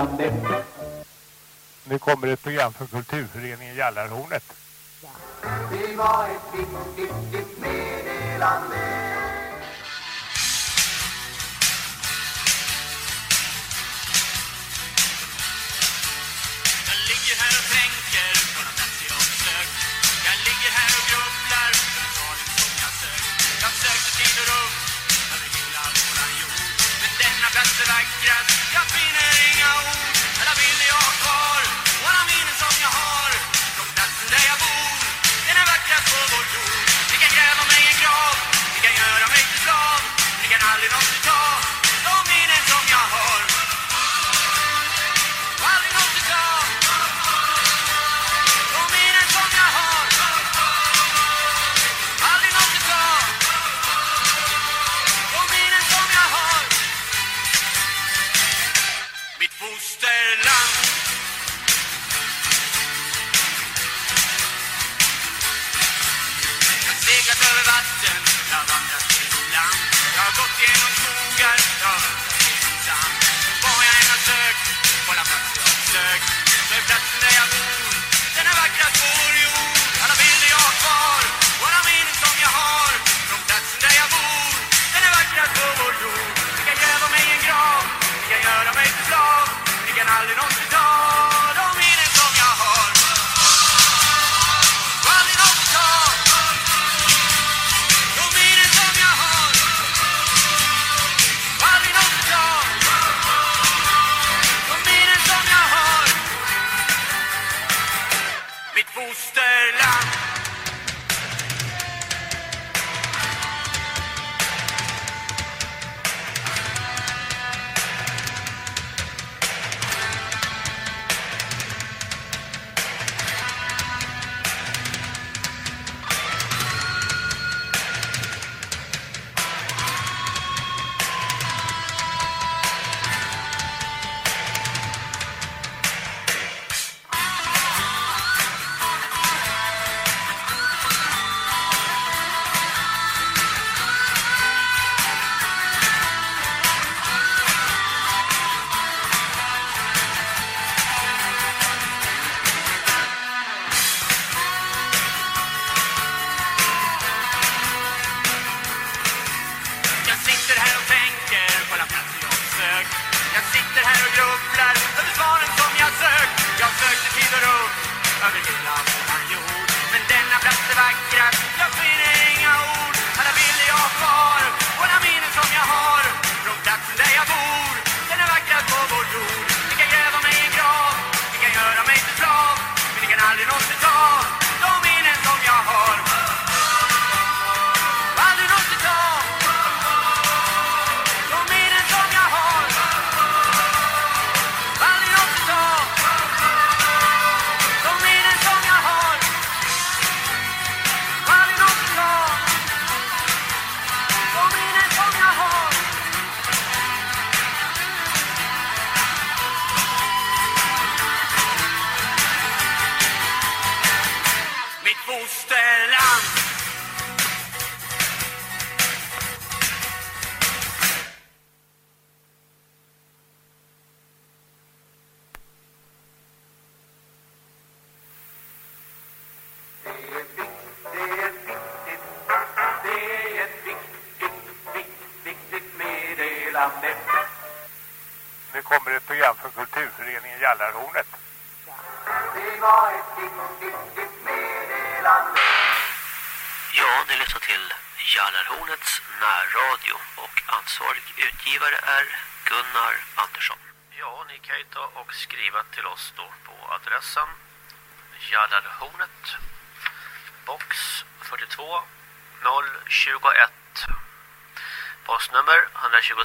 Sande. Nu kommer ett program för Kulturföreningen Jallarhornet. Ja. Det var ett viktigt, viktigt meddelande. Jag sökte tid och rum över hela våran jord Men denna plats är vackrast, jag finner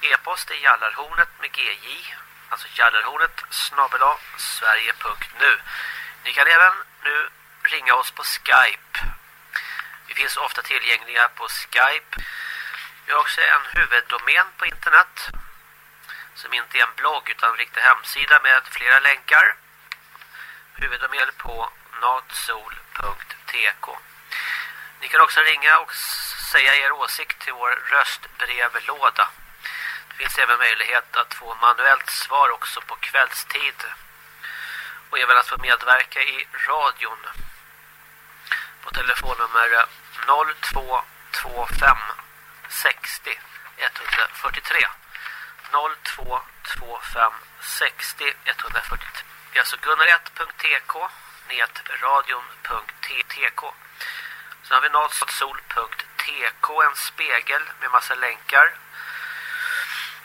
E-post är jallarhornet med GJ alltså jallarhornet snabbela sverige.nu Ni kan även nu ringa oss på Skype. Vi finns ofta tillgängliga på Skype. Vi har också en huvuddomän på internet som inte är en blogg utan en riktig hemsida med flera länkar. Huvuddomän på natsol.tk Ni kan också ringa och säga er åsikt till vår röstbrevlåda. Det finns även möjlighet att få manuellt svar också på kvällstid. Och även att få medverka i radion. På telefonnummer 0225 60 143. 0225 60 143. Det är alltså gunnar1.tk netradion.tk Sen har vi natsol.tk en spegel med massa länkar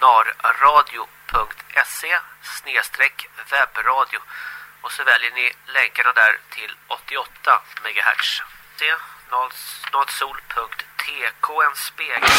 narradio.se webbradio och så väljer ni länkarna där till 88 MHz. Se nollsol.tk en spegel.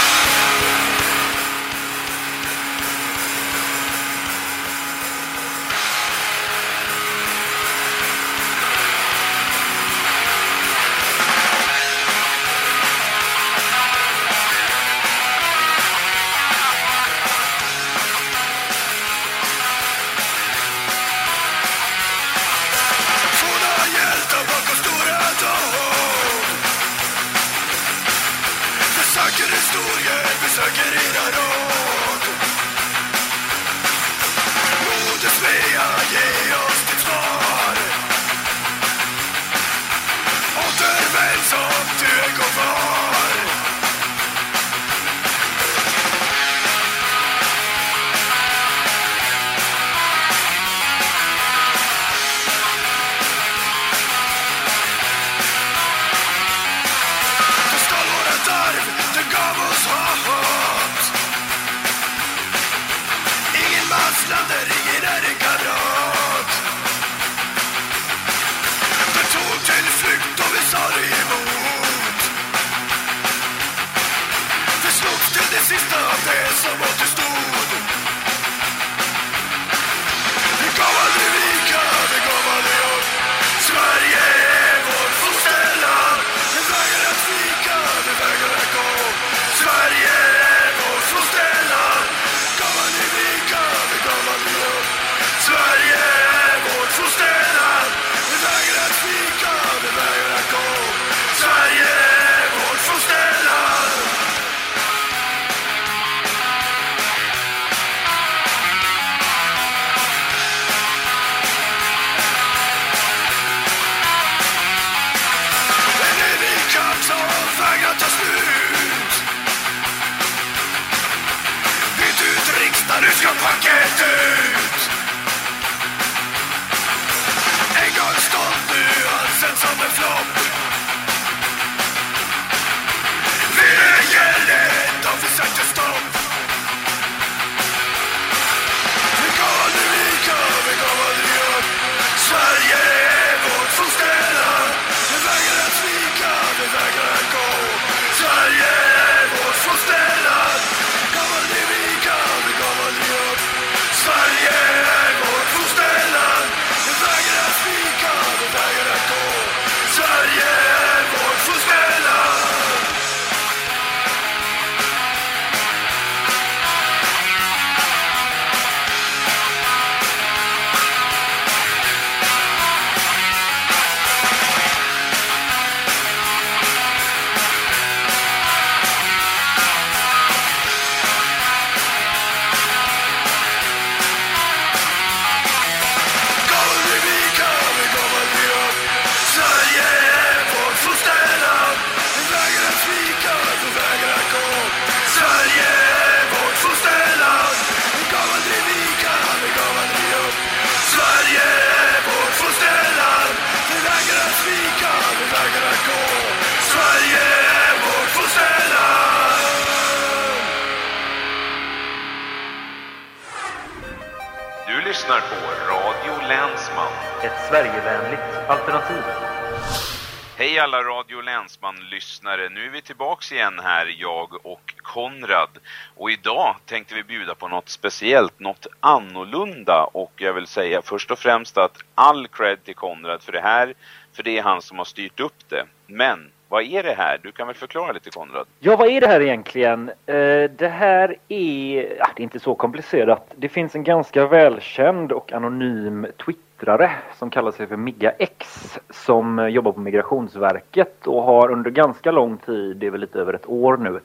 Speciellt, något annorlunda. Och jag vill säga först och främst att all cred till Konrad för det här. För det är han som har styrt upp det. Men vad är det här? Du kan väl förklara lite Konrad? Ja, vad är det här egentligen? Eh, det här är... Det är inte så komplicerat. Det finns en ganska välkänd och anonym twittrare som kallar sig för Migga X som jobbar på Migrationsverket och har under ganska lång tid, det är väl lite över ett år nu,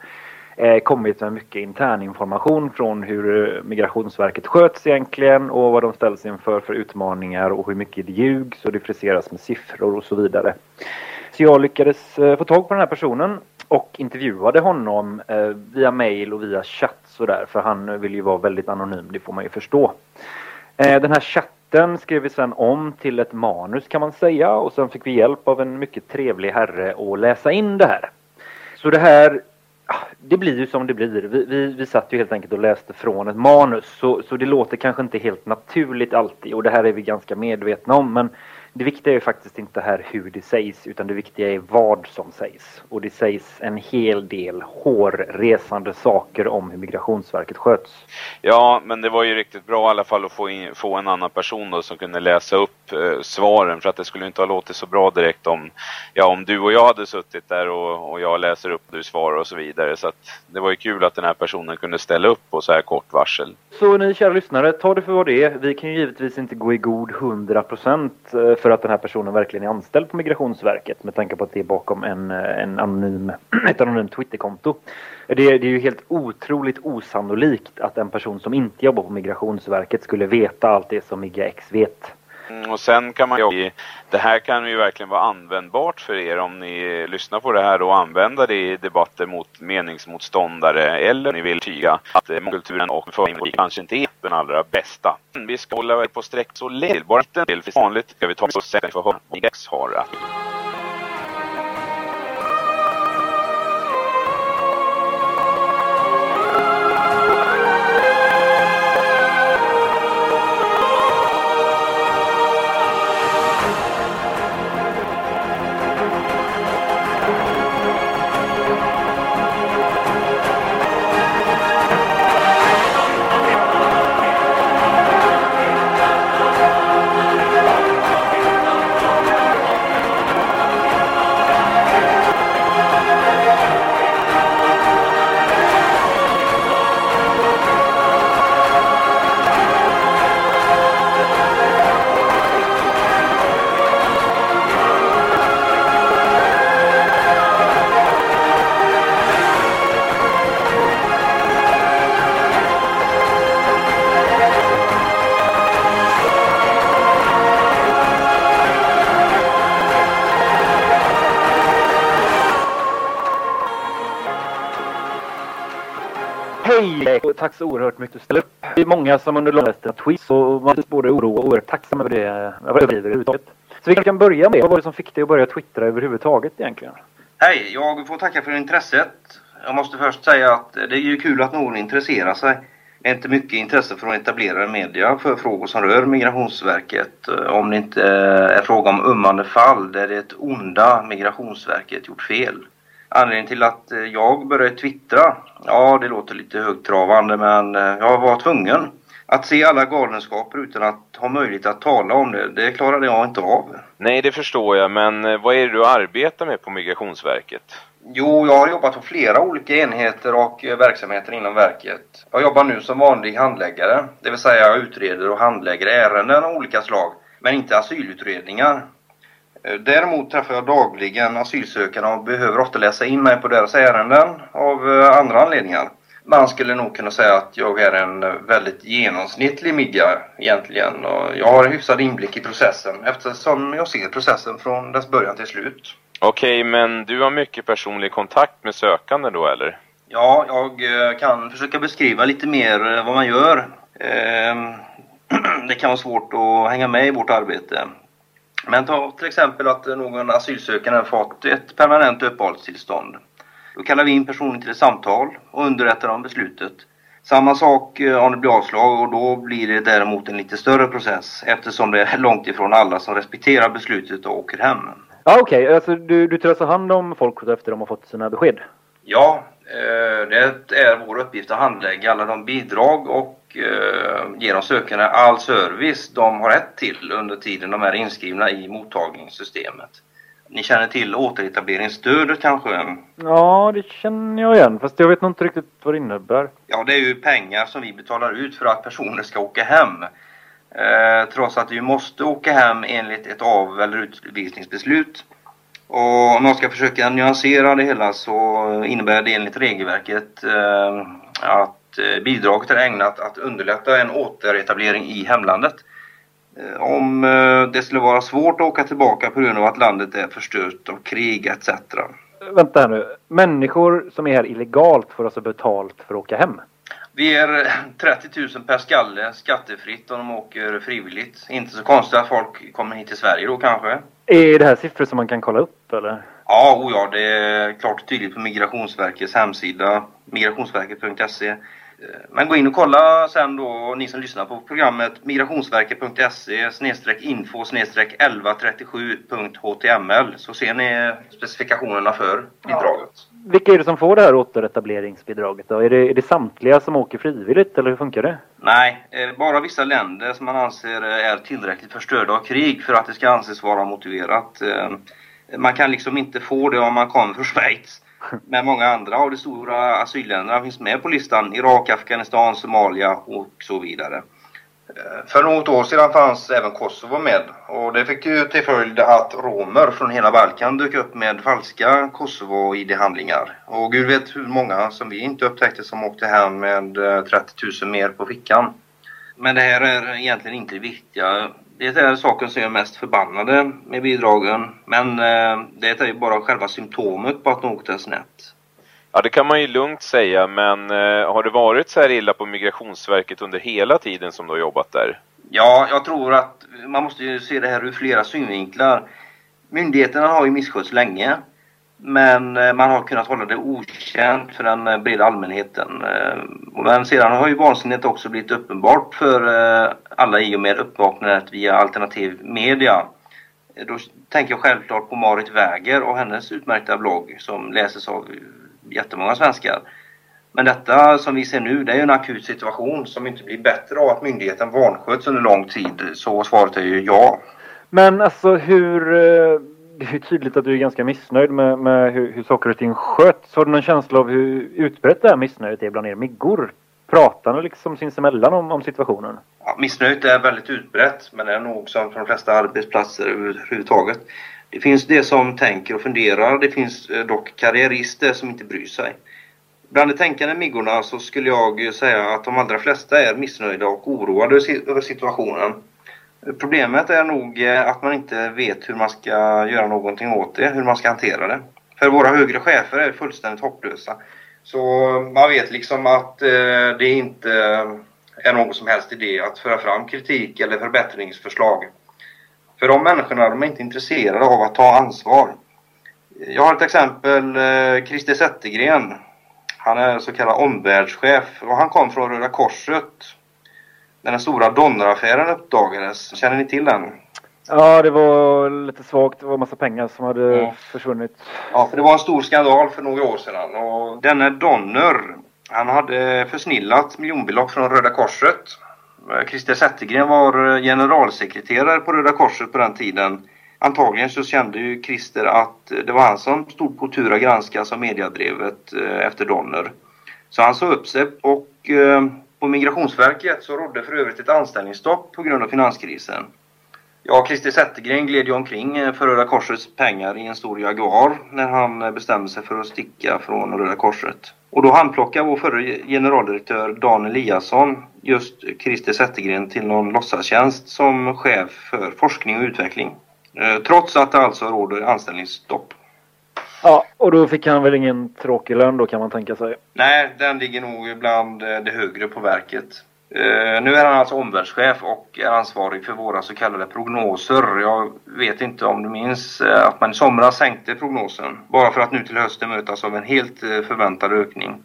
eh, kommit med mycket interninformation från hur eh, Migrationsverket sköts egentligen och vad de ställs inför för utmaningar och hur mycket det ljugs och det friseras med siffror och så vidare. Så jag lyckades eh, få tag på den här personen och intervjuade honom eh, via mail och via chatt sådär för han vill ju vara väldigt anonym, det får man ju förstå. Den här chatten skrev vi sen om till ett manus kan man säga och sen fick vi hjälp av en mycket trevlig herre att läsa in det här. Så det här, Ah, det blir ju som det blir. Vi, vi, vi satt ju helt enkelt och läste från ett manus så, så det låter kanske inte helt naturligt alltid och det här är vi ganska medvetna om men det viktiga är ju faktiskt inte här hur det sägs utan det viktiga är vad som sägs. Och det sägs en hel del hårresande saker om hur Migrationsverket sköts. Ja, men det var ju riktigt bra i alla fall att få, in, få en annan person då som kunde läsa upp eh, svaren för att det skulle inte ha låtit så bra direkt om, ja, om du och jag hade suttit där och, och jag läser upp du svarar och så vidare. Så att det var ju kul att den här personen kunde ställa upp på så här kort varsel. Så ni kära lyssnare, ta det för vad det är. Vi kan ju givetvis inte gå i god 100% eh, för att den här personen verkligen är anställd på Migrationsverket med tanke på att det är bakom en, eh, en anonym, ett anonymt Twitterkonto. Det, det är ju helt otroligt osannolikt att en person som inte jobbar på Migrationsverket skulle veta allt det som Migga X vet. Mm, och sen kan man ju, det här kan ju verkligen vara användbart för er om ni lyssnar på det här och använder det i debatter mot meningsmotståndare eller om ni vill tyga att eh, kulturen och föringen kanske inte är den allra bästa. Vi ska hålla er på sträck så länge, bara inte en del för vanligt. Ska vi ta oss och sen få höra vad X har att Och Tack så oerhört mycket för att du ställer upp. Det är många som under långa tweets och man är både oro och oerhört tacksam över det över det överhuvudtaget. Så vi kanske kan börja med, vad var det som fick dig att börja twittra överhuvudtaget egentligen? Hej, jag får tacka för intresset. Jag måste först säga att det är ju kul att någon intresserar sig. Det är inte mycket intresse från etablerade media för frågor som rör Migrationsverket. Om det inte är fråga om ömmande fall där det onda Migrationsverket gjort fel. Anledningen till att jag började twittra, ja det låter lite högtravande men jag var tvungen. Att se alla galenskaper utan att ha möjlighet att tala om det, det klarade jag inte av. Nej, det förstår jag, men eh, vad är det du arbetar med på Migrationsverket? Jo, jag har jobbat på flera olika enheter och eh, verksamheter inom verket. Jag jobbar nu som vanlig handläggare, det vill säga jag utreder och handlägger ärenden av olika slag, men inte asylutredningar. Eh, Däremot träffar jag dagligen asylsökande och behöver ofta läsa in mig på deras ärenden av eh, andra anledningar. Man skulle nog kunna säga att jag är en eh, väldigt genomsnittlig migga egentligen och jag har en hyfsad inblick i processen eftersom jag ser processen från dess början till slut. Okej, men du har mycket personlig kontakt med sökande då, eller? Ja, jag kan försöka beskriva lite mer vad man gör. Ehm, Det kan vara svårt att hänga med i vårt arbete. Men ta till exempel att någon asylsökande har fått ett permanent uppehållstillstånd. Då kallar vi in personen till ett samtal och underrättar om beslutet. Samma sak eh, om det blir avslag och då blir det däremot en lite större process eftersom det är långt ifrån alla som respekterar beslutet och åker hem. Ja, okej. Alltså, du, du tar alltså hand om folk efter de har fått sina besked? Ja, eh, det är vår uppgift att handlägga alla de bidrag och eh, ge de sökande all service de har rätt till under tiden de är inskrivna i mottagningssystemet. Ni känner till återetableringsstödet kanske? Ja, det känner jag igen. Fast jag vet nog inte riktigt vad det innebär. Ja, det är ju pengar som vi betalar ut för att personer ska åka hem. Eh, trots att vi måste åka hem enligt ett av eller utvisningsbeslut. Och om jag ska försöka nyansera det hela så innebär det enligt regelverket eh, att bidraget är ägnat att underlätta en återetablering i hemlandet. Eh, Om eh, det skulle vara svårt att åka tillbaka på grund av att landet är förstört av krig etc. Vänta här nu. Människor som är här illegalt får alltså betalt för att åka hem? Vi är 30 000 per skalle skattefritt om de åker frivilligt. Inte så konstigt att folk kommer hit till Sverige då kanske. Är det här siffror som man kan kolla upp eller? Ja, oh ja, det är klart och tydligt på Migrationsverkets hemsida, migrationsverket.se. Eh, Men gå in och kolla sen då, ni som lyssnar på programmet, migrationsverket.se info 1137.html så ser ni specifikationerna för bidraget. Vilka är det som får det här återetableringsbidraget då? Är det, är det samtliga som åker frivilligt eller hur funkar det? Nej, eh, bara vissa länder som man anser är tillräckligt förstörda av krig för att det ska anses vara motiverat. Eh, Man kan liksom inte få det om man kommer från Schweiz. Men många andra av de stora asylländerna finns med på listan. Irak, Afghanistan, Somalia och så vidare. Eh, för något år sedan fanns även Kosovo med och det fick ju till följd att romer från hela Balkan dök upp med falska Kosovo-ID-handlingar. Och gud vet hur många som vi inte upptäckte som åkte hem med eh, 30 000 mer på fickan. Men det här är egentligen inte det viktiga. Det är saken som är mest förbannade med bidragen. Men eh, det är ju bara själva symptomet på att något är snett. Ja, det kan man ju lugnt säga, men eh, har det varit så här illa på Migrationsverket under hela tiden som du har jobbat där? Ja, jag tror att man måste ju se det här ur flera synvinklar. Myndigheterna har ju misskötts länge. Men eh, man har kunnat hålla det okänt för den eh, breda allmänheten. Eh, men sedan har ju vansinnet också blivit uppenbart för alla i och med uppvaknandet via alternativ media. Då tänker jag självklart på Marit Wäger och hennes utmärkta blogg som läses av jättemånga svenskar. Men detta som vi ser nu, det är ju en akut situation som inte blir bättre av att myndigheten vansköts under lång tid. Så svaret är ju ja. Men alltså hur... Det är tydligt att du är ganska missnöjd med, med hur, hur saker och ting sköts. Har du någon känsla av hur utbrett det här missnöjet är bland er miggor? Pratar ni liksom sinsemellan om, om situationen? Ja, missnöjet är väldigt utbrett, men det är nog som på de flesta arbetsplatser överhuvudtaget. Det finns det som tänker och funderar, det finns eh, dock karriärister som inte bryr sig. Bland de tänkande miggorna så skulle jag säga att de allra flesta är missnöjda och oroade över situationen. Problemet är nog eh, att man inte vet hur man ska göra någonting åt det, hur man ska hantera det. För våra högre chefer är fullständigt hopplösa. Så eh, man vet liksom att eh, det inte är någon som helst idé att föra fram kritik eller förbättringsförslag. För de människorna de är inte intresserade av att ta ansvar. Jag har ett exempel, Christer Zettergren. Han är så kallad omvärldschef och han kom från Röda Korset. När den stora Donneraffären uppdagades. Känner ni till den? Ja, det var lite svagt. Det var massa pengar som hade Ja. försvunnit. Ja, för det var en stor skandal för några år sedan. Och denne Donner, han hade försnillat miljonbelopp från Röda Korset. Christer Zettergren var eh, generalsekreterare på Röda Korset på den tiden. Antagligen så kände ju Christer att eh, det var han som stod på tur att granskas av mediadrevet eh, efter Donner. Så han sa upp sig och på Migrationsverket så rådde för övrigt ett anställningsstopp på grund av finanskrisen. Ja, Christer Zettergren gled ju omkring eh, för Röda Korsets pengar i en stor Jaguar när han eh, bestämde sig för att sticka från Röda Korset. Och då handplockade vår förre generaldirektör Dan Eliasson just Christer Zettergren till någon låtsastjänst som chef för forskning och utveckling. Eh, trots att det alltså råder anställningsstopp. Ja, och då fick han väl ingen tråkig lön då kan man tänka sig. Nej, den ligger nog bland eh, det högre på verket. Uh, nu är han alltså omvärldschef och är ansvarig för våra så kallade prognoser. Jag vet inte om du minns eh, att man i somras sänkte prognosen. Bara för att nu till hösten mötas av en helt förväntad ökning.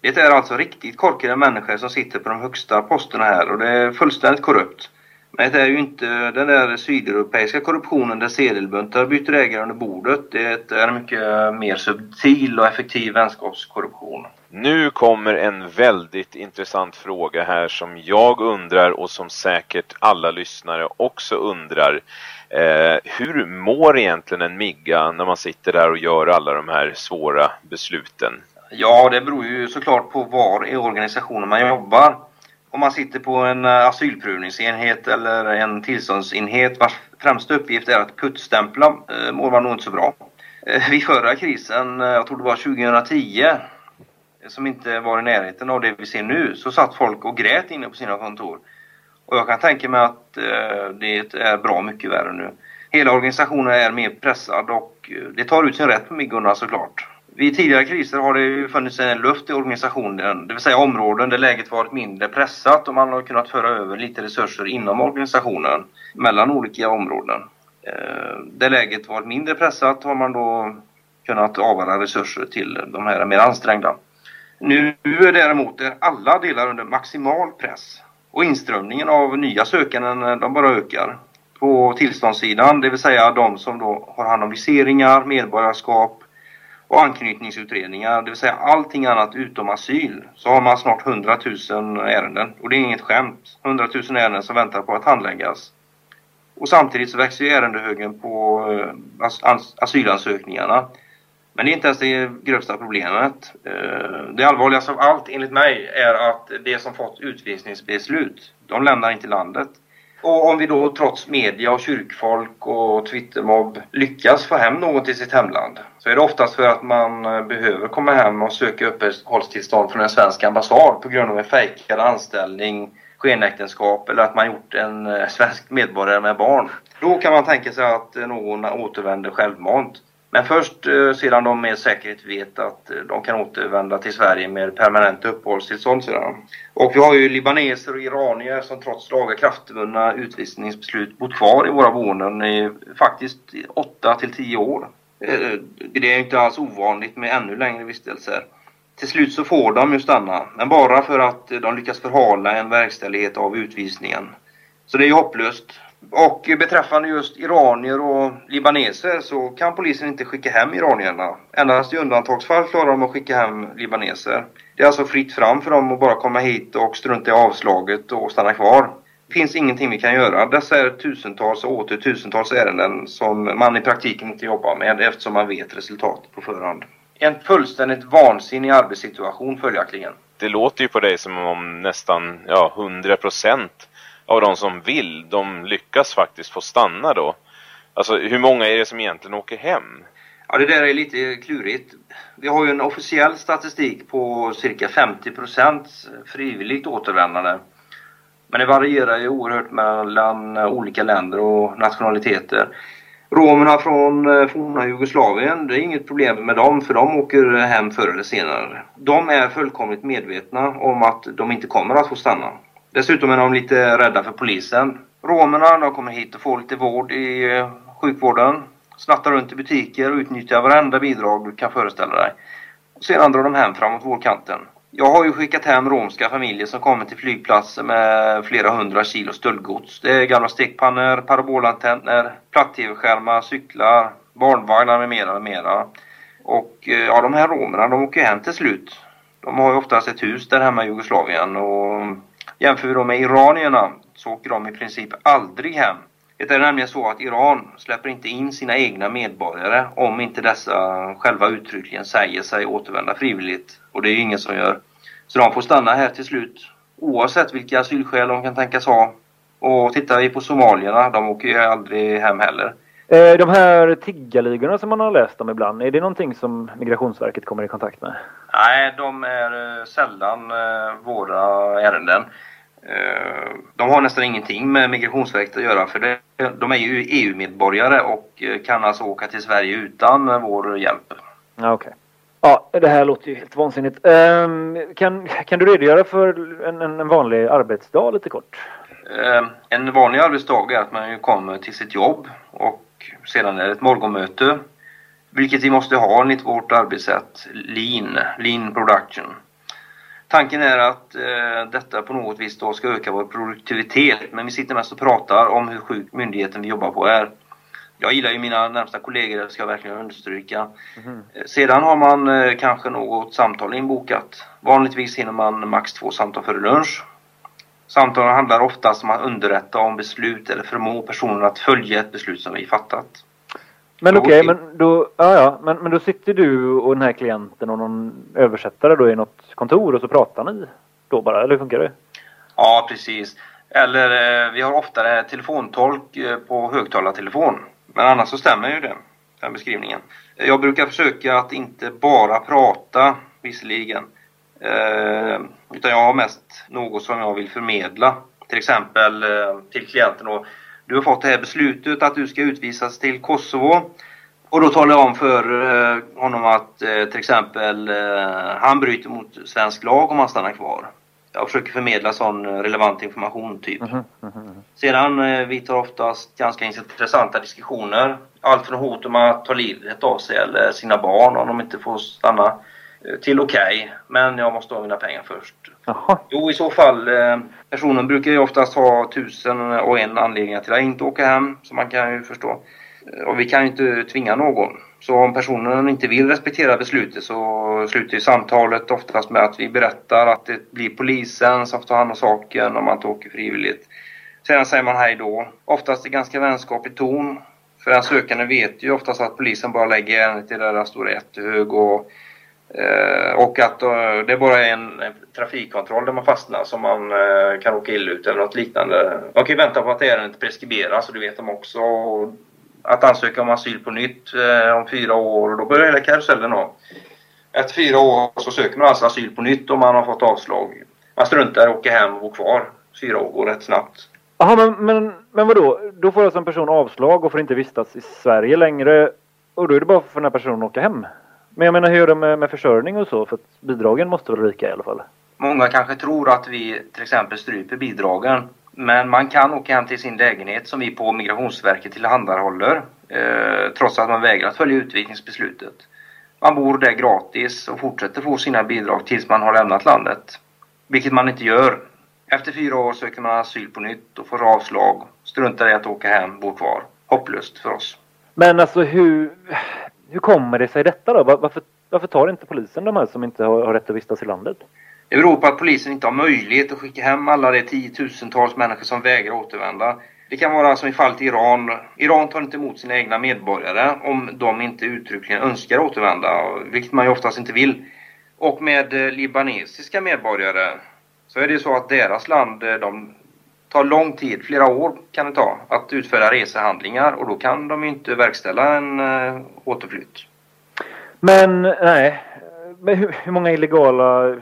Det är alltså riktigt korkade människor som sitter på de högsta posterna här och det är fullständigt korrupt. Men det är ju inte den där sydeuropeiska korruptionen där sedelbuntar byter ägare under bordet. Det är en mycket mer subtil och effektiv vänskapskorruption. Nu kommer en väldigt intressant fråga här som jag undrar och som säkert alla lyssnare också undrar. Eh, hur mår egentligen en migga när man sitter där och gör alla de här svåra besluten? Ja, det beror ju såklart på var i organisationen man jobbar. Om man sitter på en eh, asylprövningsenhet eller en tillståndsenhet vars främsta uppgift är att puttstämpla eh, mår man nog inte så bra. Eh, vid förra krisen, jag tror det var 2010, som inte var i närheten av det vi ser nu, så satt folk och grät inne på sina kontor. Och jag kan tänka mig att det är bra mycket värre nu. Hela organisationen är mer pressad och det tar ut sin rätt på myggorna såklart. Vid tidigare kriser har det ju funnits en luft i organisationen, det vill säga områden där läget varit mindre pressat och man har kunnat föra över lite resurser inom organisationen mellan olika områden. Eh, där läget varit mindre pressat har man då kunnat avvara resurser till de här mer ansträngda. Nu är däremot är alla delar under maximal press och inströmningen av nya sökanden de bara ökar. På tillståndssidan, det vill säga de som då har hand om viseringar, medborgarskap och anknytningsutredningar, det vill säga allting annat utom asyl, så har man snart 100 000 ärenden. Och det är inget skämt. 100 000 ärenden som väntar på att handläggas. Och samtidigt så växer ju ärendehögen på eh, as- asylansökningarna. Men det är inte ens det grövsta problemet. Eh, det allvarligaste av allt enligt mig är att de som fått utvisningsbeslut, de lämnar inte landet. Och om vi då trots media och kyrkfolk och Twittermobb lyckas få hem någon till sitt hemland så är det oftast för att man eh, behöver komma hem och söka uppehållstillstånd från en svensk ambassad på grund av en fejkad anställning, skenäktenskap eller att man gjort en eh, svensk medborgare med barn. Då kan man tänka sig att någon återvänder självmant. Men först eh, sedan de med säkerhet vet att eh, de kan återvända till Sverige med permanent uppehållstillstånd sedan. Och vi har ju libaneser och iranier som trots lagakraftvunna utvisningsbeslut bott kvar i våra boenden i faktiskt 8 till 10 år. Eh, det är inte alls ovanligt med ännu längre vistelser. Till slut så får de ju stanna, men bara för att de lyckas förhala en verkställighet av utvisningen. Så det är ju hopplöst. Och beträffande just iranier och libaneser så kan polisen inte skicka hem iranierna. Endast i undantagsfall klarar de att skicka hem libaneser. Det är alltså fritt fram för dem att bara komma hit och strunta i avslaget och stanna kvar. Det finns ingenting vi kan göra. Dessa är tusentals och åter tusentals ärenden som man i praktiken inte jobbar med eftersom man vet resultatet på förhand. En fullständigt vansinnig arbetssituation följaktligen. Det låter ju på dig som om nästan ja, 100 procent av de som vill, de lyckas faktiskt få stanna då. Alltså hur många är det som egentligen åker hem? Ja, det där är lite klurigt. Vi har ju en officiell statistik på cirka 50% frivilligt återvändande. Men det varierar ju oerhört mellan olika länder och nationaliteter. Romerna från eh, forna Jugoslavien, det är inget problem med dem för de åker hem förr eller senare. De är fullkomligt medvetna om att de inte kommer att få stanna. Dessutom är de lite rädda för polisen. Romerna, de kommer hit och får lite vård i eh, sjukvården. Snattar runt i butiker och utnyttjar varenda bidrag du kan föreställa dig. Och sedan drar de hem framåt vårkanten. Jag har ju skickat hem romska familjer som kommer till flygplatsen med flera hundra kilo stöldgods. Det är gamla stekpannor, parabolantenner, platt-tv-skärmar, cyklar, barnvagnar med mera, med mera. Och eh, ja, de här romerna, de åker hem till slut. De har ju oftast ett hus där hemma i Jugoslavien och jämför vi då med iranierna så åker de i princip aldrig hem. Det är nämligen så att Iran släpper inte in sina egna medborgare om inte dessa själva uttryckligen säger sig återvända frivilligt. Och det är ju ingen som gör. Så de får stanna här till slut oavsett vilka asylskäl de kan tänkas ha. Och tittar vi på somalierna, de åker ju aldrig hem heller. Eh, De här tiggarligorna som man har läst om ibland, är det någonting som Migrationsverket kommer i kontakt med? Nej, de är eh, sällan eh, våra ärenden. De har nästan ingenting med Migrationsverket att göra för de är ju EU-medborgare och kan alltså åka till Sverige utan vår hjälp. Ja, okej. Ja, det här låter ju helt vansinnigt. Ehm, kan, kan du redogöra för en, en, vanlig arbetsdag lite kort? Eh, En vanlig arbetsdag är att man kommer till sitt jobb och sedan är det ett morgonmöte. Vilket vi måste ha enligt vårt arbetssätt, lean, lean production. Tanken är att eh, detta på något vis då ska öka vår produktivitet, men vi sitter mest och pratar om hur sjuk myndigheten vi jobbar på är. Jag gillar ju mina närmsta kollegor, det ska jag verkligen understryka. Eh, Sedan har man eh, kanske något samtal inbokat. Vanligtvis hinner man max två samtal före lunch. Samtalen handlar oftast om att underrätta om beslut eller förmå personen att följa ett beslut som vi fattat. Men okej, okej. men då, ja, ja, men, men då sitter du och den här klienten och någon översättare då i något kontor och så pratar ni då bara, eller hur funkar det? Ja, precis. Eller eh, vi har oftare telefontolk eh, på högtalartelefon. Men annars så stämmer ju det, den beskrivningen. Eh, Jag brukar försöka att inte bara prata, visserligen. Utan jag har mest något som jag vill förmedla. Till exempel eh, till klienten då. Du har fått det här beslutet att du ska utvisas till Kosovo. Och då talar jag om för eh, honom att eh, till exempel han bryter mot svensk lag om han stannar kvar. Jag försöker förmedla sån relevant information typ. Sedan eh, vi tar oftast ganska intressanta diskussioner. Allt från hot om att ta livet av sig eller sina barn om de inte får stanna. Eh, Till okej, men jag måste ha mina pengar först. Jaha. Jo, i så fall. Eh, personen brukar ju oftast ha tusen och en anledningar till att inte åka hem, som man kan ju förstå. Eh, Och vi kan ju inte tvinga någon. Så om personen inte vill respektera beslutet så slutar ju samtalet oftast med att vi berättar att det blir polisen som får ta hand om saken om man inte åker frivilligt. Sedan säger man hej då. Oftast i ganska vänskaplig ton. För den sökande vet ju oftast att polisen bara lägger ärendet i deras stora jättehög och Eh, och att eh, det det bara är en, en trafikkontroll där man fastnar som man eh, kan åka illa ut eller något liknande. Man kan ju vänta på att ärendet preskriberas och det vet de också. Att ansöka om asyl på nytt om fyra år och då börjar hela karusellen då. Efter fyra år så söker man alltså asyl på nytt om man har fått avslag. Man struntar i att åka hem och bo kvar. Fyra år går rätt snabbt. Jaha, men, men, men vadå? Då får alltså en person avslag och får inte vistas i Sverige längre. Och då är det bara för den här personen att åka hem. Men jag menar, hur gör det med, med försörjning och så? För att bidragen måste väl ryka i alla fall? Många kanske tror att vi till exempel stryper bidragen. Men man kan åka hem till sin lägenhet som vi på Migrationsverket tillhandahåller. Eh, trots att man vägrar att följa utvisningsbeslutet. Man bor där gratis och fortsätter få sina bidrag tills man har lämnat landet. Vilket man inte gör. Efter fyra år söker man asyl på nytt och får avslag. Struntar i att åka hem, bor kvar. Hopplöst för oss. Men alltså hur, hur kommer det sig detta då? Varför, varför tar inte polisen de här som inte har, har rätt att vistas i landet? Det beror på att polisen inte har möjlighet att skicka hem alla de tiotusentals människor som vägrar återvända. Det kan vara som i fallet Iran. Iran tar inte emot sina egna medborgare om de inte uttryckligen önskar återvända, vilket man ju oftast inte vill. Och med eh, libanesiska medborgare så är det så att deras land, eh, de tar lång tid, flera år kan det ta, att utföra resehandlingar och då kan de inte verkställa en uh, återflytt. Men nej, men hur, hur många illegala,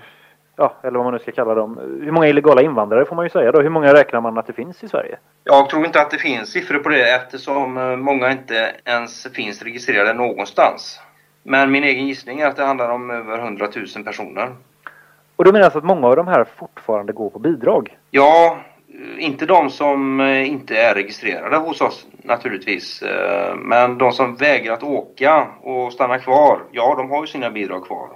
ja eller vad man nu ska kalla dem, hur många illegala invandrare får man ju säga då? Hur många räknar man att det finns i Sverige? Jag tror inte att det finns siffror på det eftersom eh, många inte ens finns registrerade någonstans. Men min egen gissning är att det handlar om över 100 000 personer. Och då menar alltså att många av de här fortfarande går på bidrag? Ja, eh, inte de som eh, inte är registrerade hos oss naturligtvis. eh, Men de som vägrar att åka och stanna kvar, ja de har ju sina bidrag kvar.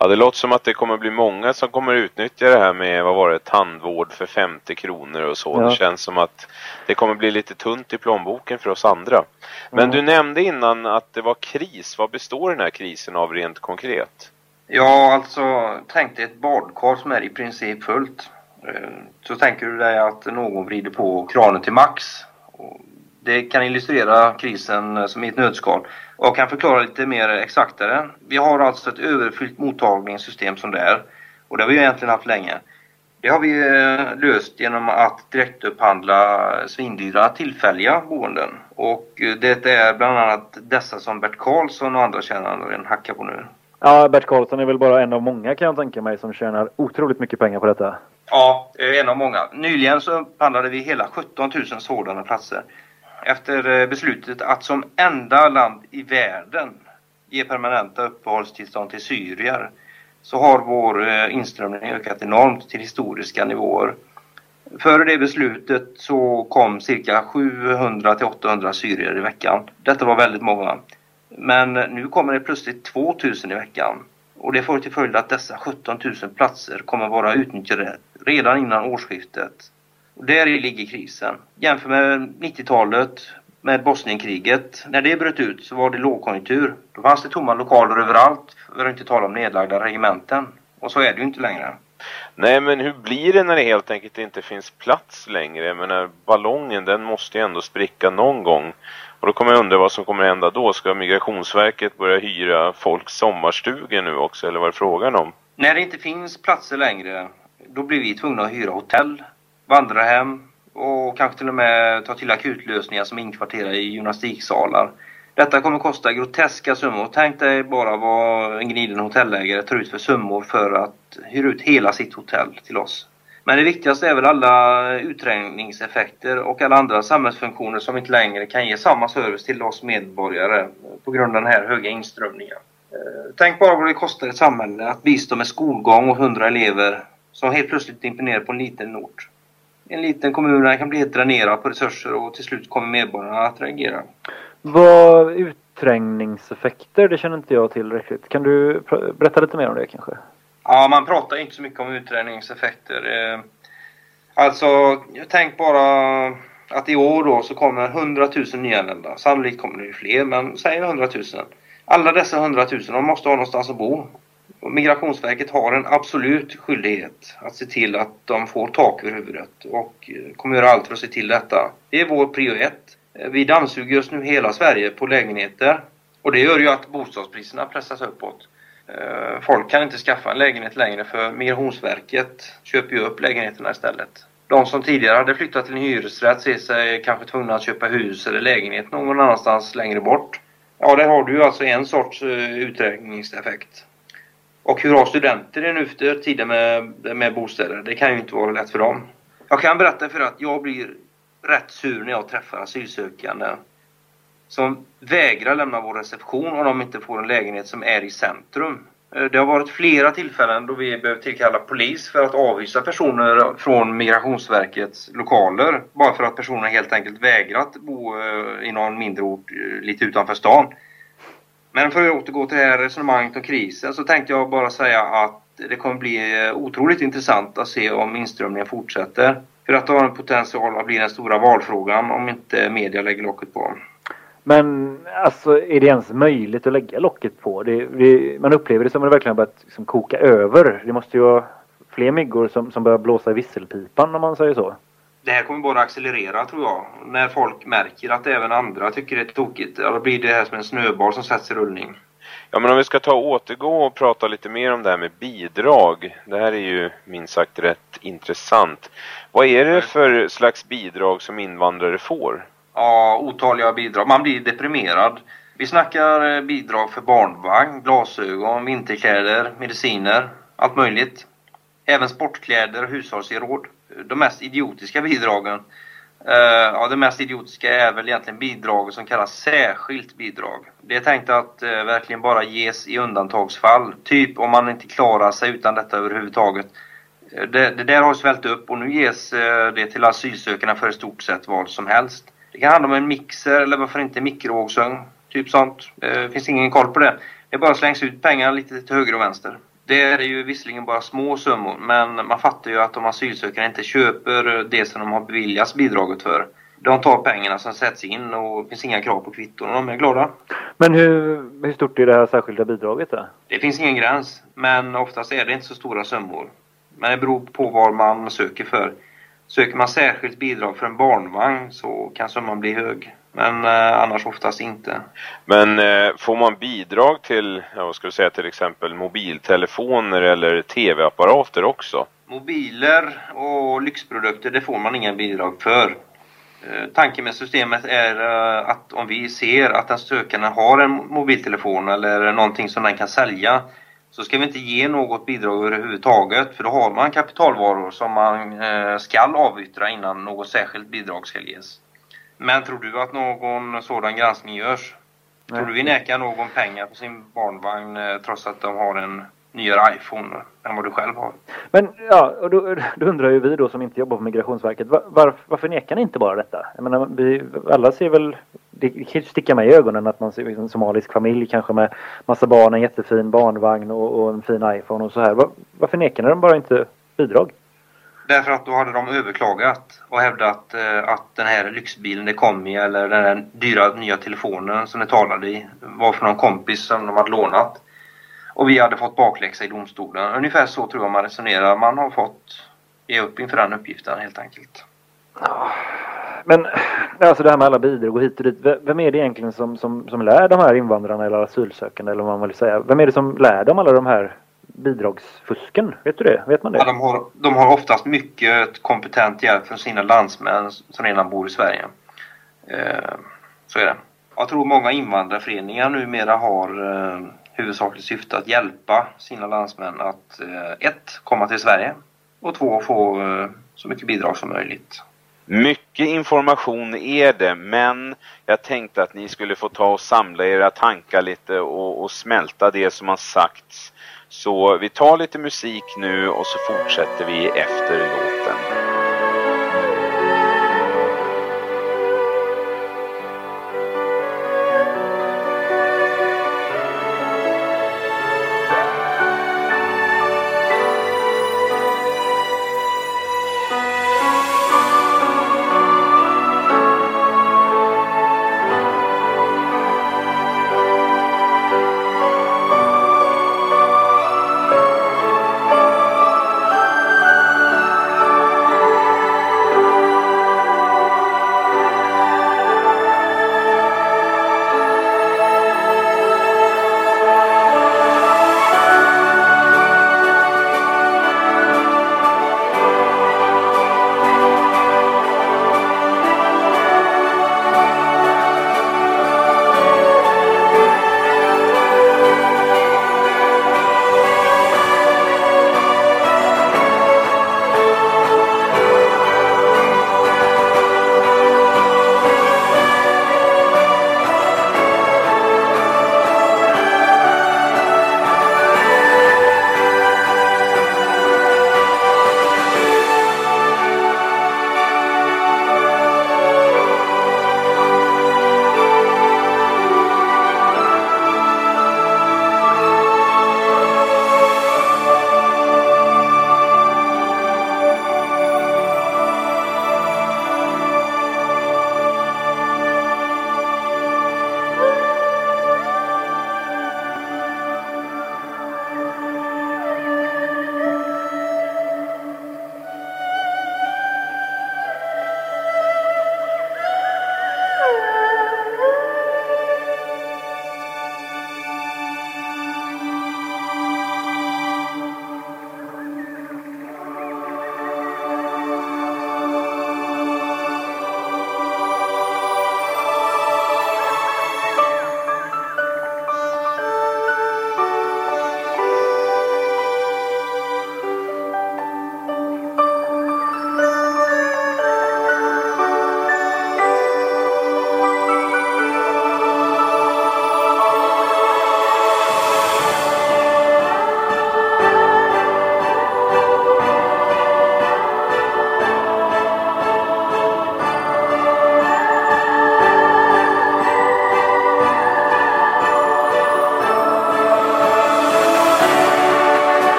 Ja, det låter som att det kommer bli många som kommer utnyttja det här med, vad var det, tandvård för 50 kronor och så. Ja. Det känns som att det kommer bli lite tunt i plånboken för oss andra. Men Mm. du nämnde innan att det var kris. Vad består den här krisen av rent konkret? Ja, alltså tänk dig ett badkar som är i princip fullt. Eh, så tänker du dig att någon vrider på kranen till max. Det kan illustrera krisen eh, som i ett nötskal. Jag kan förklara lite mer exaktare. Vi har alltså ett överfyllt mottagningssystem som det är. Och det har vi ju egentligen haft länge. Det har vi eh, löst genom att direktupphandla svindyra tillfälliga boenden. Och det är bland annat dessa som Bert Karlsson och andra tjänar en hacka på nu. Ja, Bert Karlsson är väl bara en av många kan jag tänka mig som tjänar otroligt mycket pengar på detta. Ja, en av många. Nyligen så upphandlade vi hela 17 000 sådana platser. Efter eh, beslutet att som enda land i världen ge permanenta uppehållstillstånd till syrier så har vår eh, inströmning ökat enormt till historiska nivåer. Före det beslutet så kom cirka 700 till 800 syrier i veckan. Detta var väldigt många. Men nu kommer det plötsligt 2000 i veckan. Och det får till följd att dessa 17 000 platser kommer vara utnyttjade redan innan årsskiftet. Och där ligger krisen. Jämför med 90-talet med Bosnienkriget. När det bröt ut så var det lågkonjunktur. Då fanns det tomma lokaler överallt, för att inte tala om nedlagda regementen. Och så är det ju inte längre. Nej, men hur blir det när det helt enkelt inte finns plats längre? Jag menar, ballongen den måste ju ändå spricka någon gång. Och då kommer jag undra vad som kommer hända då. Ska Migrationsverket börja hyra folks sommarstugor nu också, eller vad är det frågan om? När det inte finns platser längre, då blir vi tvungna att hyra hotell, vandrarhem och kanske till och med ta till akutlösningar som inkvarterar i gymnastiksalar. Detta kommer kosta groteska summor. Tänk dig bara vad en gniden hotellägare tar ut för summor för att hyra ut hela sitt hotell till oss. Men det viktigaste är väl alla utträngningseffekter och alla andra samhällsfunktioner som inte längre kan ge samma service till oss medborgare på grund av den här höga inströmningen. Eh, tänk bara vad det kostar ett samhälle att bistå med skolgång och 100 elever som helt plötsligt dimper ner på en liten ort. En liten kommun kan bli helt dränerad på resurser och till slut kommer medborgarna att reagera. Vad utträngningseffekter, det känner inte jag till riktigt. Kan du berätta lite mer om det kanske? Ja, man pratar inte så mycket om utträningseffekter. Eh, Alltså, tänk bara att i år då så kommer 100 000 nyanlända. Sannolikt kommer det ju fler, men säg 100 000. Alla dessa 100 000, de måste ha någonstans att bo. Och Migrationsverket har en absolut skyldighet att se till att de får tak över huvudet och eh, kommer göra allt för att se till detta. Det är vår prio ett. Eh, vi dammsuger just nu hela Sverige på lägenheter och det gör ju att bostadspriserna pressas uppåt. Eh, folk kan inte skaffa en lägenhet längre för Migrationsverket köper ju upp lägenheterna istället. De som tidigare hade flyttat till en hyresrätt ser sig kanske tvungna att köpa hus eller lägenhet någon annanstans längre bort. Ja, där har du ju alltså en sorts eh, uträkningseffekt. Och hur har studenter det nu för tiden med, med bostäder? Det kan ju inte vara lätt för dem. Jag kan berätta för att jag blir rätt sur när jag träffar asylsökande som vägrar lämna vår reception om de inte får en lägenhet som är i centrum. Eh, det har varit flera tillfällen då vi behövt tillkalla polis för att avhysa personer från Migrationsverkets lokaler. Bara för att personer helt enkelt vägrat bo eh, i någon mindre ort eh, lite utanför stan. Men för att återgå till det här resonemanget om krisen så tänkte jag bara säga att det kommer bli otroligt intressant att se om inströmningen fortsätter. För att det har en potential att bli den stora valfrågan om inte media lägger locket på. Men alltså är det ens möjligt att lägga locket på? Det, det, man upplever det som att det verkligen har börjat liksom koka över. Det måste ju vara fler myggor som, som börjar blåsa i visselpipan om man säger så. Det här kommer bara accelerera tror jag. När folk märker att även andra tycker det är tokigt. Då blir det här som en snöboll som sätts i rullning. Ja, men om vi ska ta och återgå och prata lite mer om det här med bidrag. Det här är ju minst sagt rätt intressant. Vad är det för slags bidrag som invandrare får? Ja, otaliga bidrag. Man blir deprimerad. Vi snackar eh, bidrag för barnvagn, glasögon, vinterkläder, mediciner, allt möjligt. Även sportkläder och hushållsgeråd. De mest idiotiska bidragen. Eh, ja, det mest idiotiska är väl egentligen bidraget som kallas särskilt bidrag. Det är tänkt att eh, verkligen bara ges i undantagsfall. Typ om man inte klarar sig utan detta överhuvudtaget. Det, det där har svällt upp och nu ges det till asylsökarna för i stort sett vad som helst. Det kan handla om en mixer eller varför inte mikrovågsugn. Typ sånt. Det finns ingen koll på det. Det bara slängs ut pengar lite till höger och vänster. Det är ju visserligen bara små summor men man fattar ju att de asylsökande inte köper det som de har beviljats bidraget för. De tar pengarna som sätts in och det finns inga krav på kvitton och de är glada. Men hur, hur stort är det här särskilda bidraget då? Det finns ingen gräns men oftast är det inte så stora summor. Men det beror på vad man söker för. Söker man särskilt bidrag för en barnvagn så kan summan bli hög. Men eh, annars oftast inte. Men eh, får man bidrag till, ja, vad ska du säga, till exempel mobiltelefoner eller tv-apparater också? Mobiler och lyxprodukter det får man inga bidrag för. Eh, Tanken med systemet är eh, att om vi ser att den sökande har en mobiltelefon eller någonting som den kan sälja så ska vi inte ge något bidrag överhuvudtaget för då har man kapitalvaror som man eh, skall avyttra innan något särskilt bidrag ska ges. Men tror du att någon sådan granskning görs? Tror du vi nekar någon pengar på sin barnvagn eh, trots att de har en nyare iPhone än vad du själv har? Men ja, och då, då undrar ju vi då som inte jobbar på Migrationsverket. Var, var, varför nekar ni inte bara detta? Jag menar, vi alla ser väl det kan ju sticka mig i ögonen att man ser en somalisk familj kanske med massa barn, en jättefin barnvagn och, och en fin iPhone och så här. Var, varför nekar de bara inte bidrag? Därför att då hade de överklagat och hävdat eh, att den här lyxbilen det kom i eller den här dyra nya telefonen som det talade i var för någon kompis som de hade lånat. Och vi hade fått bakläxa i domstolen. Ungefär så tror jag man resonerar. Man har fått ge upp inför den uppgiften helt enkelt. Men alltså det här med alla bidrag och hit och dit. Vem är det egentligen som, som, som lär de här invandrarna eller asylsökande eller vad man vill säga? Vem är det som lär dem alla de här bidragsfusken? Vet du det? Vet man Ja, det? de, har, de har oftast mycket kompetent hjälp från sina landsmän som redan bor i Sverige. Eh, så är det. Jag tror många invandrarföreningar numera har eh, huvudsakligt syfte att hjälpa sina landsmän att eh, ett, komma till Sverige och två, få eh, så mycket bidrag som möjligt. Mycket information är det, men jag tänkte att ni skulle få ta och samla era tankar lite och, och smälta det som har sagts. Så vi tar lite musik nu och så fortsätter vi efter låten.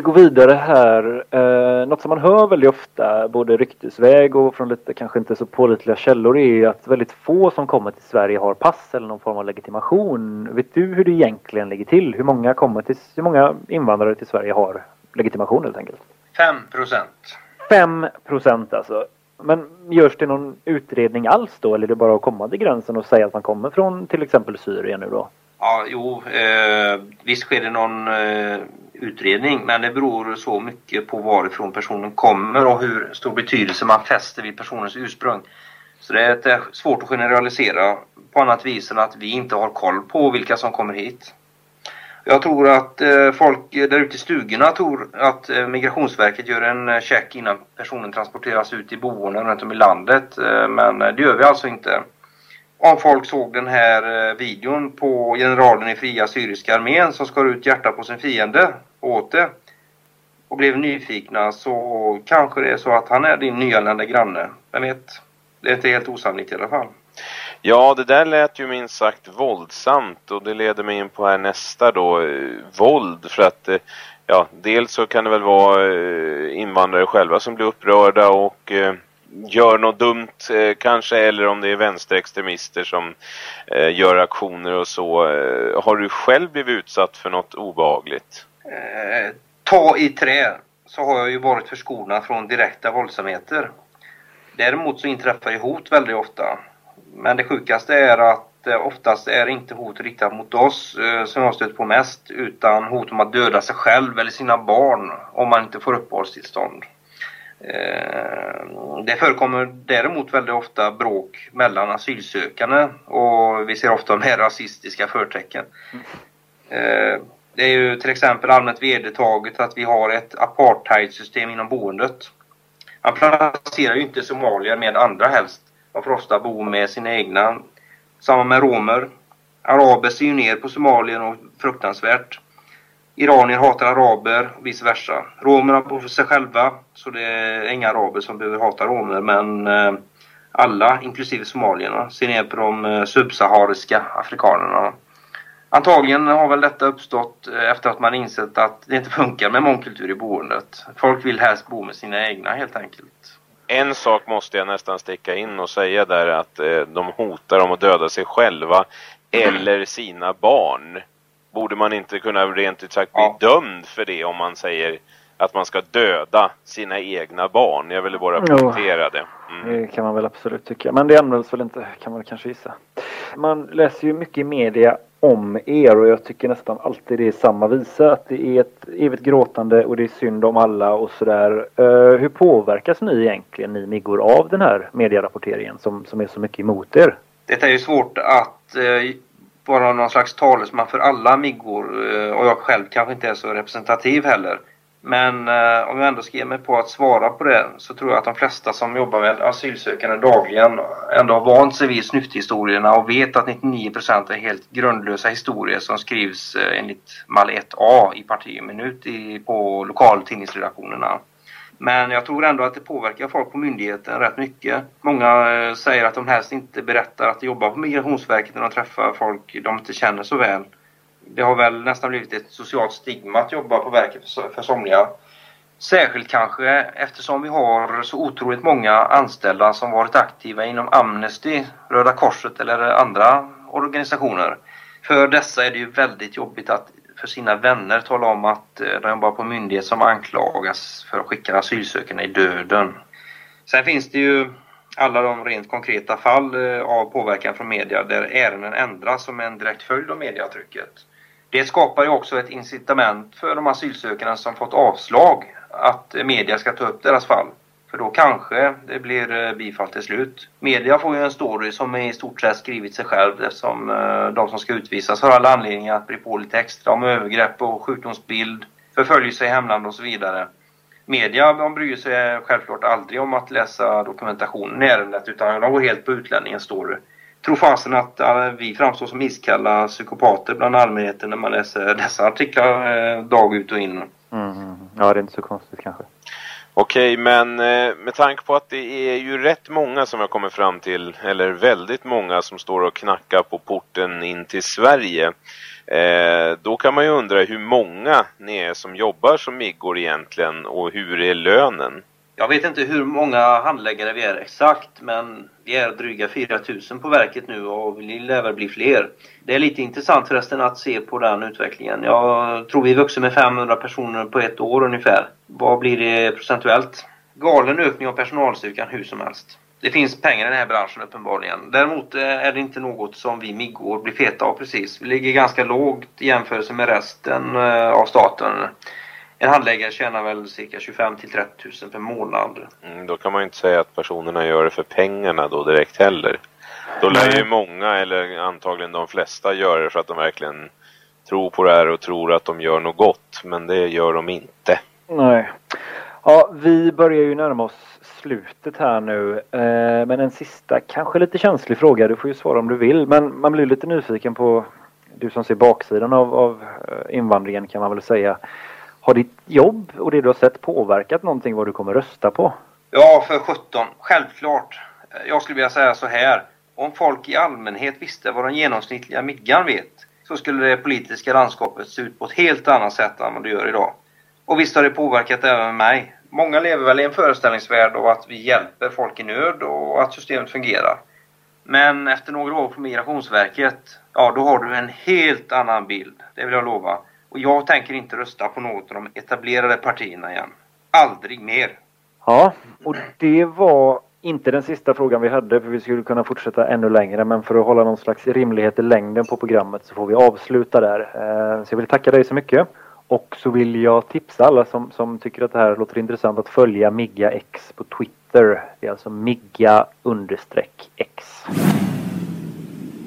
Vi går vidare här. Eh, något som man hör väldigt ofta, både ryktesväg och från lite kanske inte så pålitliga källor, är att väldigt få som kommer till Sverige har pass eller någon form av legitimation. Vet du hur det egentligen ligger till? Hur många, kommer till, hur många invandrare till Sverige har legitimation helt enkelt? 5 procent. 5 procent alltså. Men görs det någon utredning alls då eller är det bara att komma till gränsen och säga att man kommer från till exempel Syrien nu då? Ja, jo, eh, visst sker det någon eh, utredning men det beror så mycket på varifrån personen kommer och hur stor betydelse man fäster vid personens ursprung. Så det är ett, eh, svårt att generalisera på annat vis än att vi inte har koll på vilka som kommer hit. Jag tror att eh, folk där ute i stugorna tror att eh, Migrationsverket gör en check innan personen transporteras ut i boenden runt om i landet. Men det gör vi alltså inte. Om folk såg den här videon på generalen i Fria Syriska armén som skar ut hjärtat på sin fiende åt det och blev nyfikna så kanske det är så att han är din nyanlända granne. Vem vet? Det är inte helt osannolikt i alla fall. Ja, det där lät ju minst sagt våldsamt och det leder mig in på här nästa då, eh, våld för att eh, ja, dels så kan det väl vara eh, invandrare själva som blir upprörda och gör något dumt kanske eller om det är vänsterextremister som gör aktioner och så. Har du själv blivit utsatt för något obehagligt? Eh, ta i trä så har jag ju varit förskonad från direkta våldsamheter. Däremot så inträffar ju hot väldigt ofta. Men det sjukaste är att eh, oftast är inte hot riktat mot oss eh, som jag stött på mest utan hot om att döda sig själv eller sina barn om man inte får uppehållstillstånd. Eh, Det förekommer däremot väldigt ofta bråk mellan asylsökande och vi ser ofta mer rasistiska förtecken. Eh, det är ju till exempel allmänt vedertaget att vi har ett apartheidsystem inom boendet. Man placerar ju inte somalier med andra helst. Man får ofta bo med sina egna. Samma med romer. Araber ser ju ner på somalier och fruktansvärt. Iranier hatar araber och vice versa. Romerna bor för sig själva så det är inga araber som behöver hata romer men eh, alla, inklusive somalierna, ser ner på de eh, subsahariska afrikanerna. Antagligen har väl detta uppstått eh, efter att man insett att det inte funkar med mångkultur i boendet. Folk vill helst bo med sina egna helt enkelt. En sak måste jag nästan sticka in och säga där att eh, de hotar om att döda sig själva eller sina barn. Borde man inte kunna rent ut sagt bli Ja. dömd för det om man säger att man ska döda sina egna barn? Jag ville bara poängtera det. Mm. Det kan man väl absolut tycka. Men det används väl inte, kan man kanske gissa. Man läser ju mycket i media om er och jag tycker nästan alltid det är samma visa. Att det är ett evigt gråtande och det är synd om alla och sådär. Eh, hur påverkas ni egentligen, ni miggor, av den här medierapporteringen som, som är så mycket emot er? Det är ju svårt att eh, vara någon slags talesman för alla miggor eh, och jag själv kanske inte är så representativ heller. Men eh, om jag ändå ska ge mig på att svara på det så tror jag att de flesta som jobbar med asylsökande dagligen ändå har vant sig vid snyfthistorierna och vet att 99% är helt grundlösa historier som skrivs eh, enligt mall 1A i parti och minut i, på lokaltidningsredaktionerna. Men jag tror ändå att det påverkar folk på myndigheten rätt mycket. Många eh, säger att de helst inte berättar att de jobbar på Migrationsverket när de träffar folk de inte känner så väl. Det har väl nästan blivit ett socialt stigma att jobba på verket för, somliga. Särskilt kanske eftersom vi har så otroligt många anställda som varit aktiva inom Amnesty, Röda Korset eller andra organisationer. För dessa är det ju väldigt jobbigt att för sina vänner tala om att eh, de jobbar på en myndighet som anklagas för att skicka asylsökande i döden. Sen finns det ju alla de rent konkreta fall eh, av påverkan från media där ärenden ändras som en direkt följd av mediatrycket. Det skapar ju också ett incitament för de asylsökande som fått avslag att media ska ta upp deras fall. För då kanske det blir eh, bifall till slut. Media får ju en story som i stort sett skrivit sig själv eftersom eh, de som ska utvisas har alla anledningar att bry på lite extra om övergrepp och sjukdomsbild, förföljelse i hemland och så vidare. Media de bryr sig självklart aldrig om att läsa dokumentationen i ärendet utan de går helt på utlänningens story. Tror fasen att vi framstår som iskalla psykopater bland allmänheten när man läser dessa artiklar eh, dag ut och in. Mm, mm. Ja, det är inte så konstigt kanske. Okej, men eh, med tanke på att det är ju rätt många som jag kommer fram till, eller väldigt många som står och knackar på porten in till Sverige. Eh, då kan man ju undra hur många ni är som jobbar som miggor egentligen och hur är lönen? Jag vet inte hur många handläggare vi är exakt, men vi är dryga 4000 på verket nu och vi lär väl bli fler. Det är lite intressant förresten att se på den utvecklingen. Jag tror vi vuxit med 500 personer på ett år ungefär. Vad blir det procentuellt? Galen ökning av personalstyrkan hur som helst. Det finns pengar i den här branschen uppenbarligen. Däremot eh, är det inte något som vi miggor blir feta av precis. Vi ligger ganska lågt i jämförelse med resten eh, av staten. En handläggare tjänar väl cirka 25 till 30 000 per månad. Mm, då kan man ju inte säga att personerna gör det för pengarna då direkt heller. Då lär ju många, eller antagligen de flesta, göra det för att de verkligen tror på det här och tror att de gör något gott. Men det gör de inte. Nej. Ja, vi börjar ju närma oss slutet här nu. Eh, men en sista, kanske lite känslig fråga. Du får ju svara om du vill. Men man blir lite nyfiken på, du som ser baksidan av, av eh, invandringen kan man väl säga. Har ditt jobb och det du har sett påverkat någonting vad du kommer rösta på? Ja, för 17. Självklart. Jag skulle vilja säga så här. Om folk i allmänhet visste vad den genomsnittliga miggan vet så skulle det politiska landskapet se ut på ett helt annat sätt än vad det gör idag. Och visst har det påverkat även mig. Många lever väl i en föreställningsvärld av att vi hjälper folk i nöd och att systemet fungerar. Men efter några år på Migrationsverket, ja då har du en helt annan bild. Det vill jag lova. Och jag tänker inte rösta på något av de etablerade partierna igen. Aldrig mer. Ja, och det var inte den sista frågan vi hade för vi skulle kunna fortsätta ännu längre men för att hålla någon slags rimlighet i längden på programmet så får vi avsluta där. Eh, så jag vill tacka dig så mycket. Och så vill jag tipsa alla som, som tycker att det här låter intressant att följa Migga X på Twitter. Det är alltså Migga understreck X.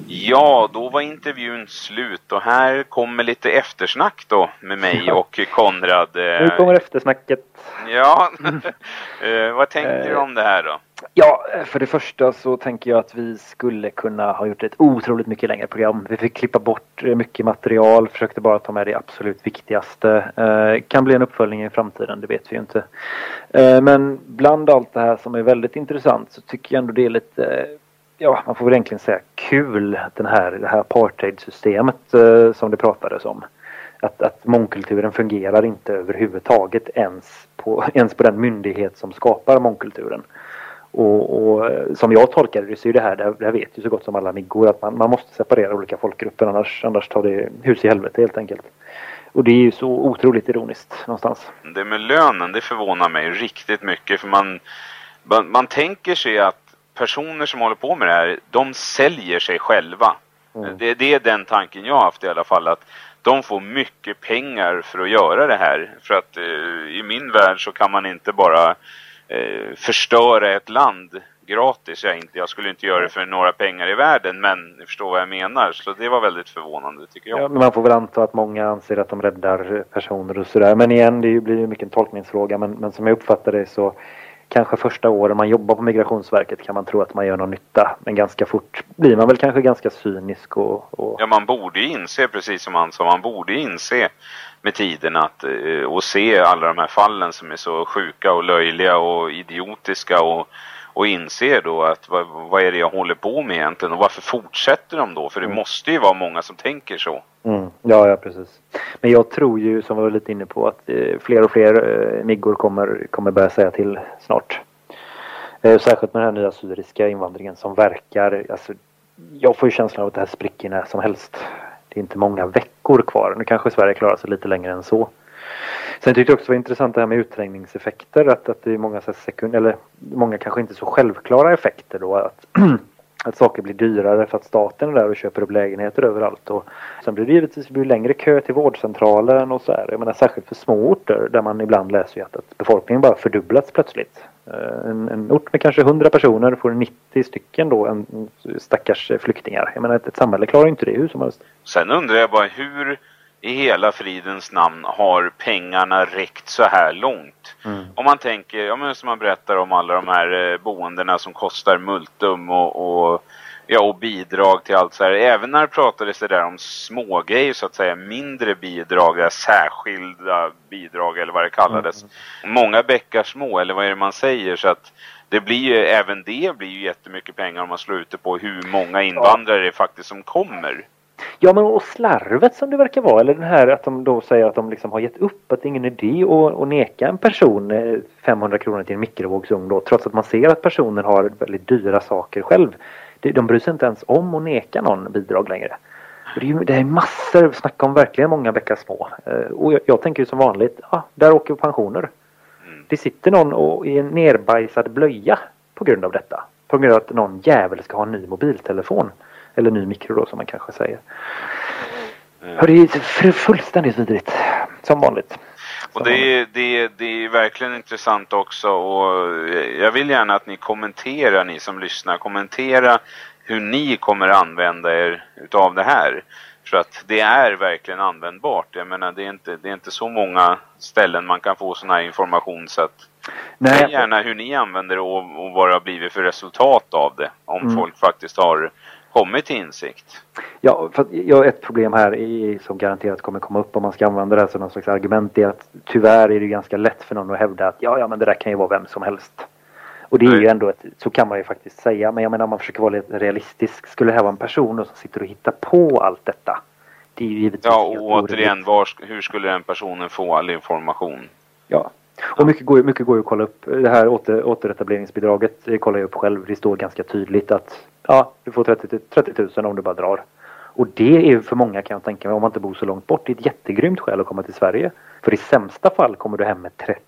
Ja, då var intervjun slut och här kommer lite eftersnack då med mig och Konrad. Nu kommer eftersnacket. Ja, Eh, vad tänker du om det här då? Ja, för det första så tänker jag att vi skulle kunna ha gjort ett otroligt mycket längre program. Vi fick klippa bort eh, mycket material, försökte bara ta med det absolut viktigaste. Eh, kan bli en uppföljning i framtiden, det vet vi ju inte. Eh, men bland allt det här som är väldigt intressant så tycker jag ändå det är lite, eh, ja man får väl egentligen säga kul, den här, det här apartheidsystemet eh, som det pratades om. Att, att mångkulturen fungerar inte överhuvudtaget ens på, ens på den myndighet som skapar mångkulturen. Och, och eh, som jag tolkar det så är det här, det här, det här vet ju så gott som alla miggor att man, man måste separera olika folkgrupper annars, annars tar det hus i helvete helt enkelt. Och det är ju så otroligt ironiskt någonstans. Det med lönen, det förvånar mig riktigt mycket för man, man, man tänker sig att personer som håller på med det här, de säljer sig själva. Mm. Det, det är den tanken jag har haft i alla fall att de får mycket pengar för att göra det här. För att eh, i min värld så kan man inte bara eh, förstöra ett land gratis. Jag, inte, jag skulle inte göra det för några pengar i världen men ni förstår vad jag menar. Så det var väldigt förvånande tycker jag. Ja, men man får väl anta att många anser att de räddar personer och sådär. Men igen, det blir ju mycket en tolkningsfråga. Men, men som jag uppfattar det så kanske första åren man jobbar på Migrationsverket kan man tro att man gör någon nytta. Men ganska fort blir man väl kanske ganska cynisk och... och... Ja, man borde inse, precis som han sa, man borde inse med tiden att, eh, och se alla de här fallen som är så sjuka och löjliga och idiotiska och, och inse då att vad, vad är det jag håller på med egentligen och varför fortsätter de då? För det Mm. måste ju vara många som tänker så. Mm, ja, ja, precis. Men jag tror ju, som vi var lite inne på, att eh, fler och fler eh, miggor kommer, kommer börja säga till snart. Eh, särskilt med den här nya syriska invandringen som verkar, alltså, jag får ju känslan av att det här spricker när som helst. Det är inte många veckor kvar. Nu kanske Sverige klarar sig lite längre än så. Sen tyckte jag också det var intressant det här med utträngningseffekter. Att, att det är många, så här sekund, eller många kanske inte så självklara effekter då. Att, att saker blir dyrare för att staten är där och köper upp lägenheter överallt. Och sen blir det givetvis blir längre kö till vårdcentralen och så här. Jag menar särskilt för små orter där man ibland läser ju att, att befolkningen bara fördubblats plötsligt. Eh, en, en ort med kanske 100 personer får 90 stycken då en, stackars eh, flyktingar. Jag menar ett, ett samhälle klarar ju inte det hur som helst. Sen undrar jag bara hur i hela fridens namn har pengarna räckt så här långt? Mm. Om man tänker, ja men som man berättar om alla de här eh, boendena som kostar multum och, och Ja, och bidrag till allt så här. Även när det pratades det där om smågrejer så att säga, mindre bidrag, där särskilda bidrag eller vad det kallades. Många bäckar små, eller vad är det man säger? Så att det blir ju, även det blir ju jättemycket pengar om man slår ut det på hur många invandrare det är faktiskt som kommer. Ja, men och slarvet som det verkar vara, eller den här att de då säger att de liksom har gett upp, att det är ingen idé att, att neka en person eh, 500 kronor till en mikrovågsugn då, trots att man ser att personen har väldigt dyra saker själv. De, bryr sig inte ens om att neka någon bidrag längre. Det är, massor, snacka om verkligen många bäckar små. Eh, Och jag, jag tänker ju som vanligt, ja, där åker pensioner. Det sitter någon och, i en nerbajsad blöja på grund av detta. På grund av att någon jävel ska ha en ny mobiltelefon. Eller ny mikro då som man kanske säger. Och det är fullständigt vidrigt. Som vanligt. Och det är, det, är, det är verkligen intressant också och jag vill gärna att ni kommenterar, ni som lyssnar, kommentera hur ni kommer använda er utav det här. För att det är verkligen användbart. Jag menar, det är inte, det är inte så många ställen man kan få sån här information så att Nej, gärna hur ni använder det och, och vad det har blivit för resultat av det. Om Mm. folk faktiskt har kommit till insikt. Ja, för jag, ett problem här är, som garanterat kommer komma upp om man ska använda det här som någon slags argument är att tyvärr är det ganska lätt för någon att hävda att ja, ja men det där kan ju vara vem som helst. Och det är ju ändå ett, så kan man ju faktiskt säga. Men jag menar om man försöker vara lite realistisk. Skulle det här vara en person som sitter och hittar på allt detta? Det är ju givetvis Ja, och återigen, var, hur skulle den personen få all information? Ja. Och mycket går, mycket går ju att kolla upp. Det här åter, återetableringsbidraget det kollar jag upp själv. Det står ganska tydligt att ja, du får 30, 30 000 om du bara drar. Och det är ju för många kan jag tänka mig, om man inte bor så långt bort, det är ett jättegrymt skäl att komma till Sverige. För i sämsta fall kommer du hem med 30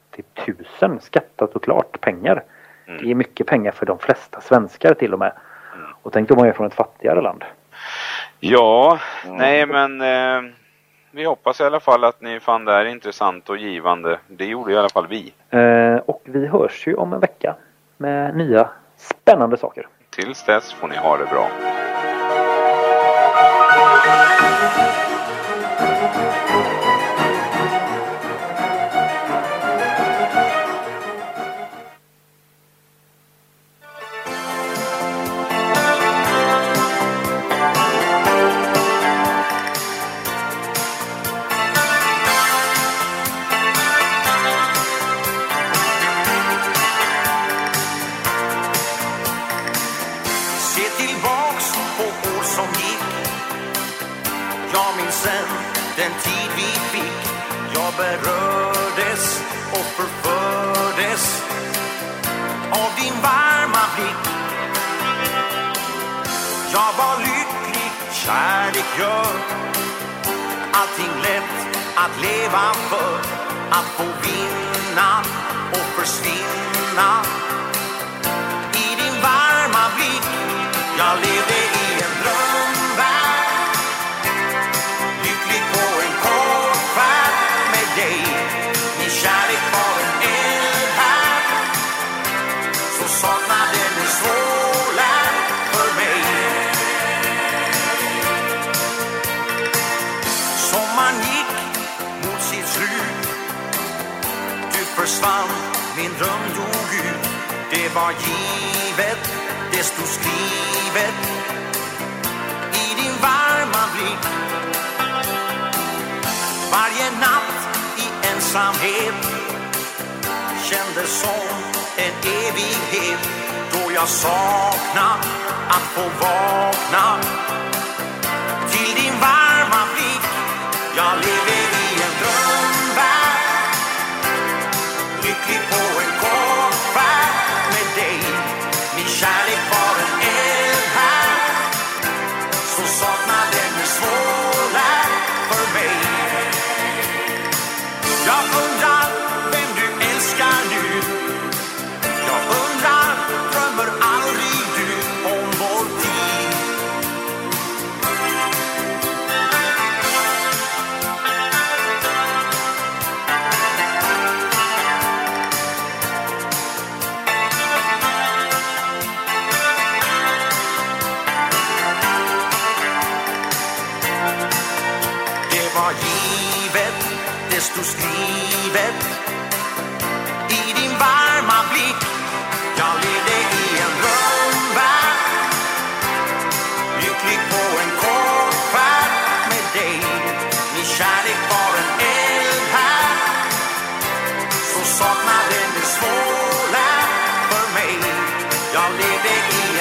000 skattat och klart pengar. Mm. Det är mycket pengar för de flesta svenskar till och med. Och tänk om man är från ett fattigare land. Ja, nej men eh, vi hoppas i alla fall att ni fann det här intressant och givande. Det gjorde i alla fall vi. Eh, och vi hörs ju om en vecka med nya spännande saker. Tills dess får ni ha det bra. saknaden är svårlärd för mig. Jag levde i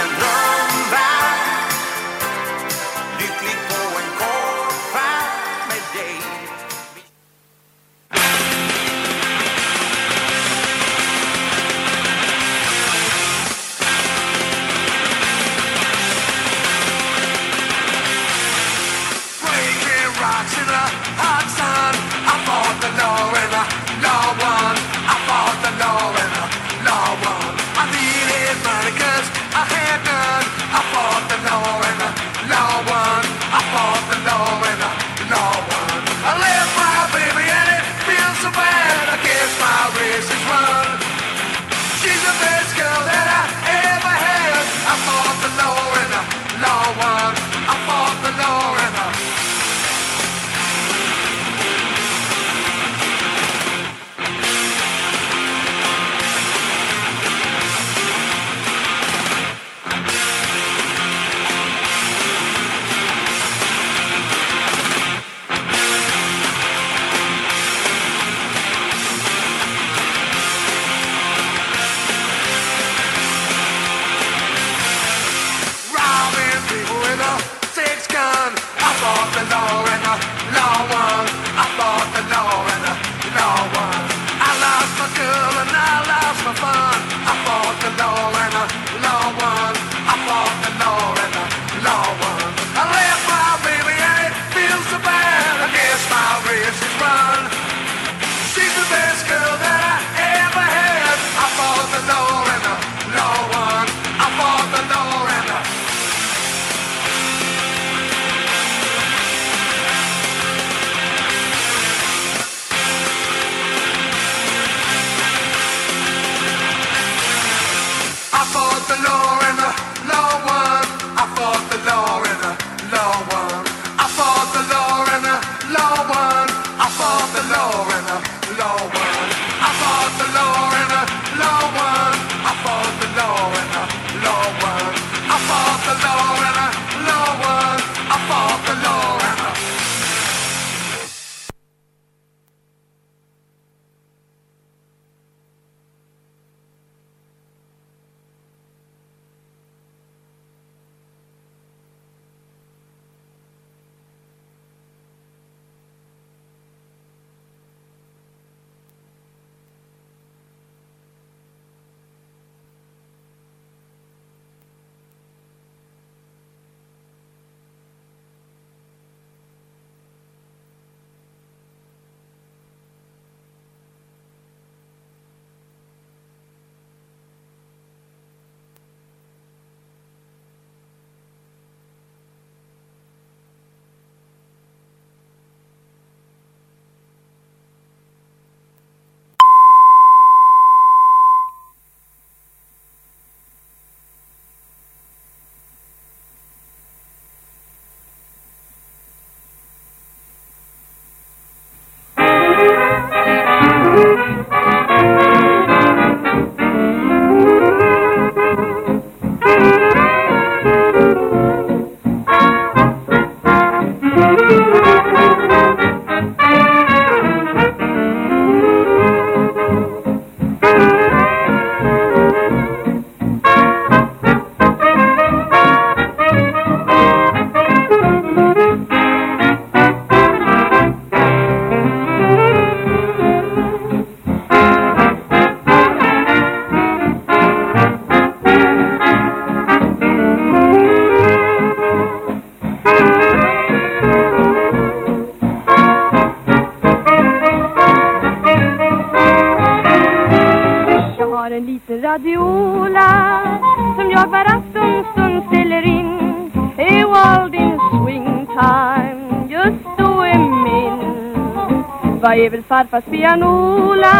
Fast pianola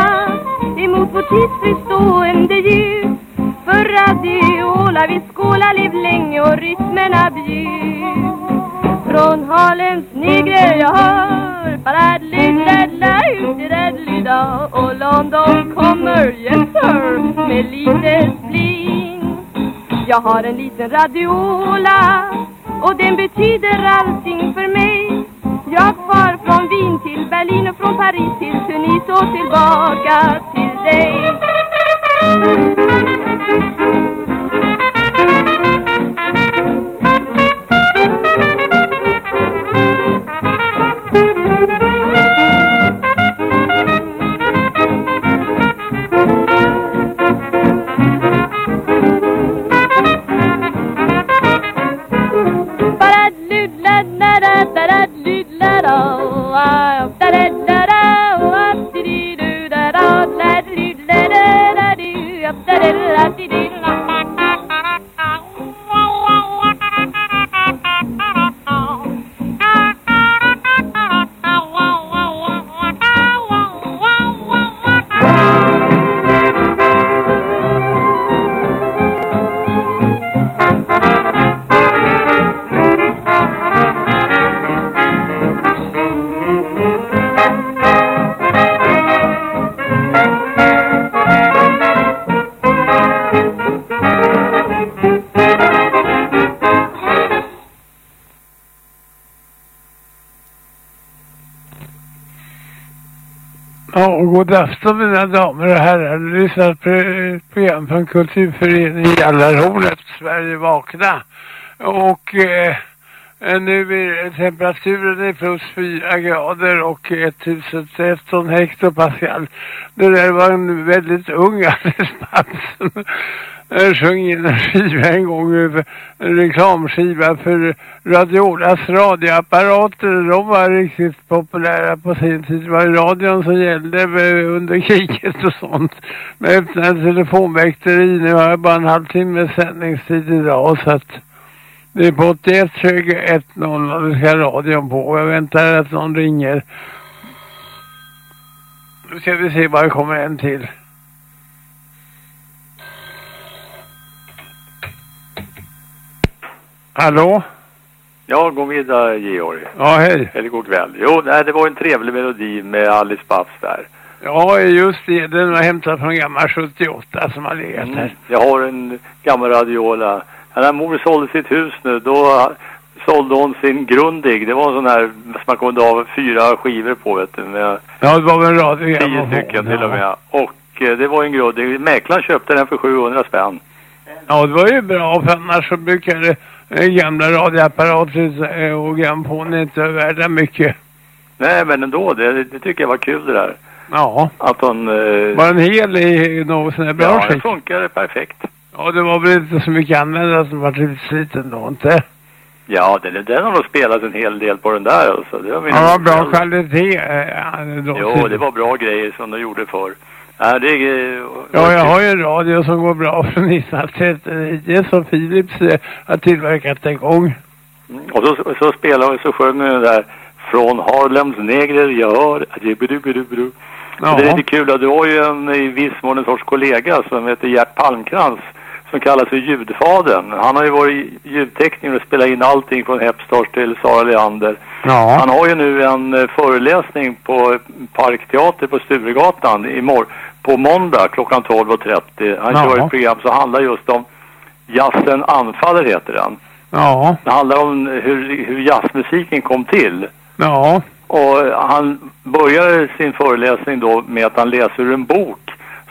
emot vår tidsfrist stående ljud För radiola vi skåla, liv länge och rytmerna bjud Från Harlems negre jag hör Baradlidadla utidadlida Och London kommer, yes sir, med lite bling. Jag har en liten radiola och den betyder allting. gå tillbaka till dig. Ja, god afton mina damer och herrar. Du lyssnar på ett program från Kulturföreningen Jallarhornet, Sverige vakna. Och eh, eh nu är temperaturen i plus 4 grader och eh, 1013 hektopascal. Det där var en väldigt ung Alice sjöng in en skiva en gång, en reklamskiva för Radiolas radioapparater. De var riktigt populära på sin tid. Det var radion som gällde under kriget och sånt. Med öppnade telefonväkteri. Nu har jag bara en halvtimme sändningstid idag så att det är på 81 21 0 och det ska radion på. Jag väntar att någon ringer. Nu ska vi se vad det kommer en till. Hallå? Ja, god middag Georg. Ja, hej. Eller god kväll. Jo, nej, det var en trevlig melodi med Alice Babs där. Ja, just det. Den var hämtad från gammal 78 som har legat Mm. här. Jag har en gammal radiola. När mor sålde sitt hus nu, då sålde hon sin Grundig. Det var en sån här som man kunde ha fyra skivor på, vet du. Med Ja, det var väl radio. tio stycken till och med. Och eh, det var en Grundig. Mäklaren köpte den för 700 spänn. Ja, det var ju bra för annars så brukade eh, gamla radioapparater eh, och grammofon inte värda mycket. Nej, men ändå. Det, det tycker jag var kul det där. Ja. Att hon... Eh, Var den hel i något sånt här bra ja, det skick? funkade perfekt. Ja, det var väl inte så mycket användare som var riktigt sliten då, inte? Ja, den, den har nog spelat en hel del på den där alltså. Det nog Ja, bra kvalitet. eh, då. Jo, det var bra grejer som de gjorde förr. Ja, det är... Ja, jag har ju en radio som går bra från 1939 som Philips eh, har tillverkat en gång. Och så, så spelade och så sjöng den där Från Harlems negrer jag hör. Det är lite kul du har ju en i viss mån en sorts kollega som heter Gert Palmkrans som kallas för ljudfadern. Han har ju varit ljudtekniker och spelat in allting från Hepstars till Sara Leander. Ja. Han har ju nu en eh, föreläsning på Parkteater på Sturegatan imorgon, på måndag klockan 12.30. Han Ja. kör ett program som handlar just om Jazzen anfaller heter den. Ja. Det handlar om hur, hur jazzmusiken kom till. Ja. Och han börjar sin föreläsning då med att han läser ur en bok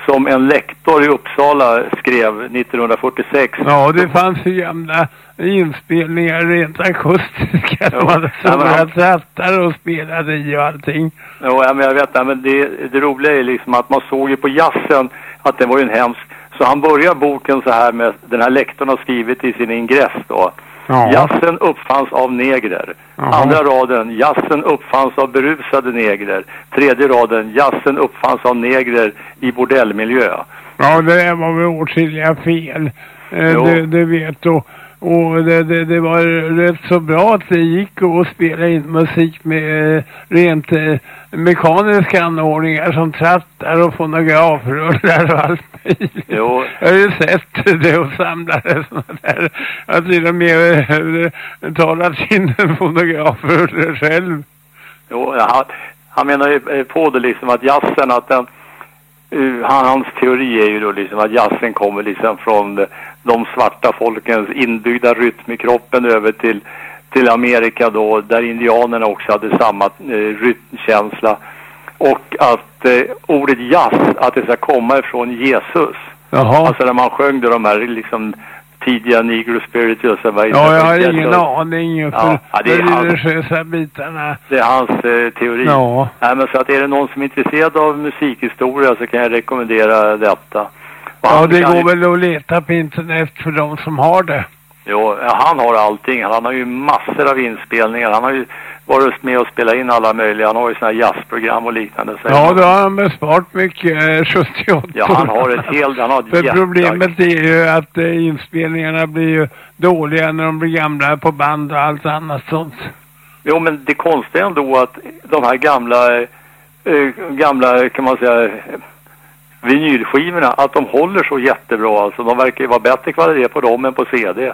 som en lektor i Uppsala skrev 1946. Ja, det fanns ju gamla inspelningar rent akustiska. Hade stora han- trattar och spelade i och allting. Jo, ja, men jag vet det, men det, det roliga är liksom att man såg ju på jazzen att det var ju en hemsk. Så han börjar boken så här med den här lektorn har skrivit i sin ingress då. Ja. Jazzen uppfanns av negrer. Jaha. Andra raden, jazzen uppfanns av berusade negrer. Tredje raden, jazzen uppfanns av negrer i bordellmiljö. Ja, det var väl åtskilliga fel. Eh, det, det vet du. Och det, det, det var rätt så bra att det gick att spela in musik med eh, rent eh, mekaniska anordningar som trattar och fonografrullar och allt möjligt. Jo. Jag har ju sett det och samlade sådana där. Jag har till och med eh, talat in en fonografrulle själv. Jo, han, han menar ju på det liksom att jazzen, att den, hans teori är ju då liksom att jazzen kommer liksom från de, de svarta folkens inbyggda rytm i kroppen över till, till Amerika då, där indianerna också hade samma eh, rytmkänsla. Och att eh, ordet jazz, att det ska komma ifrån Jesus. Jaha. Alltså när man sjöng då de här liksom tidiga negro spirituals. Ja, Ja, jag har ingen aning för Ja, ja, det är de han- religiösa bitarna. Det är hans eh, teori. Ja. Nej, men så att är det någon som är intresserad av musikhistoria så kan jag rekommendera detta. Och Ja, det går ju- väl att leta på internet för de som har det. Jo, ja, han har allting. Han har ju massor av inspelningar. Han har ju varit med och spelat in alla möjliga. Han har ju såna här jazzprogram och liknande. Så Ja, då har han besparat mycket eh, 78 Ja, han har ett helt, han har ett För problemet är ju att eh, inspelningarna blir ju dåliga när de blir gamla på band och allt annat sånt. Jo, men det konstiga ändå att de här gamla, eh, gamla kan man säga, eh, vinylskivorna, att de håller så jättebra. Alltså, de verkar ju vara bättre kvalitet på dem än på CD.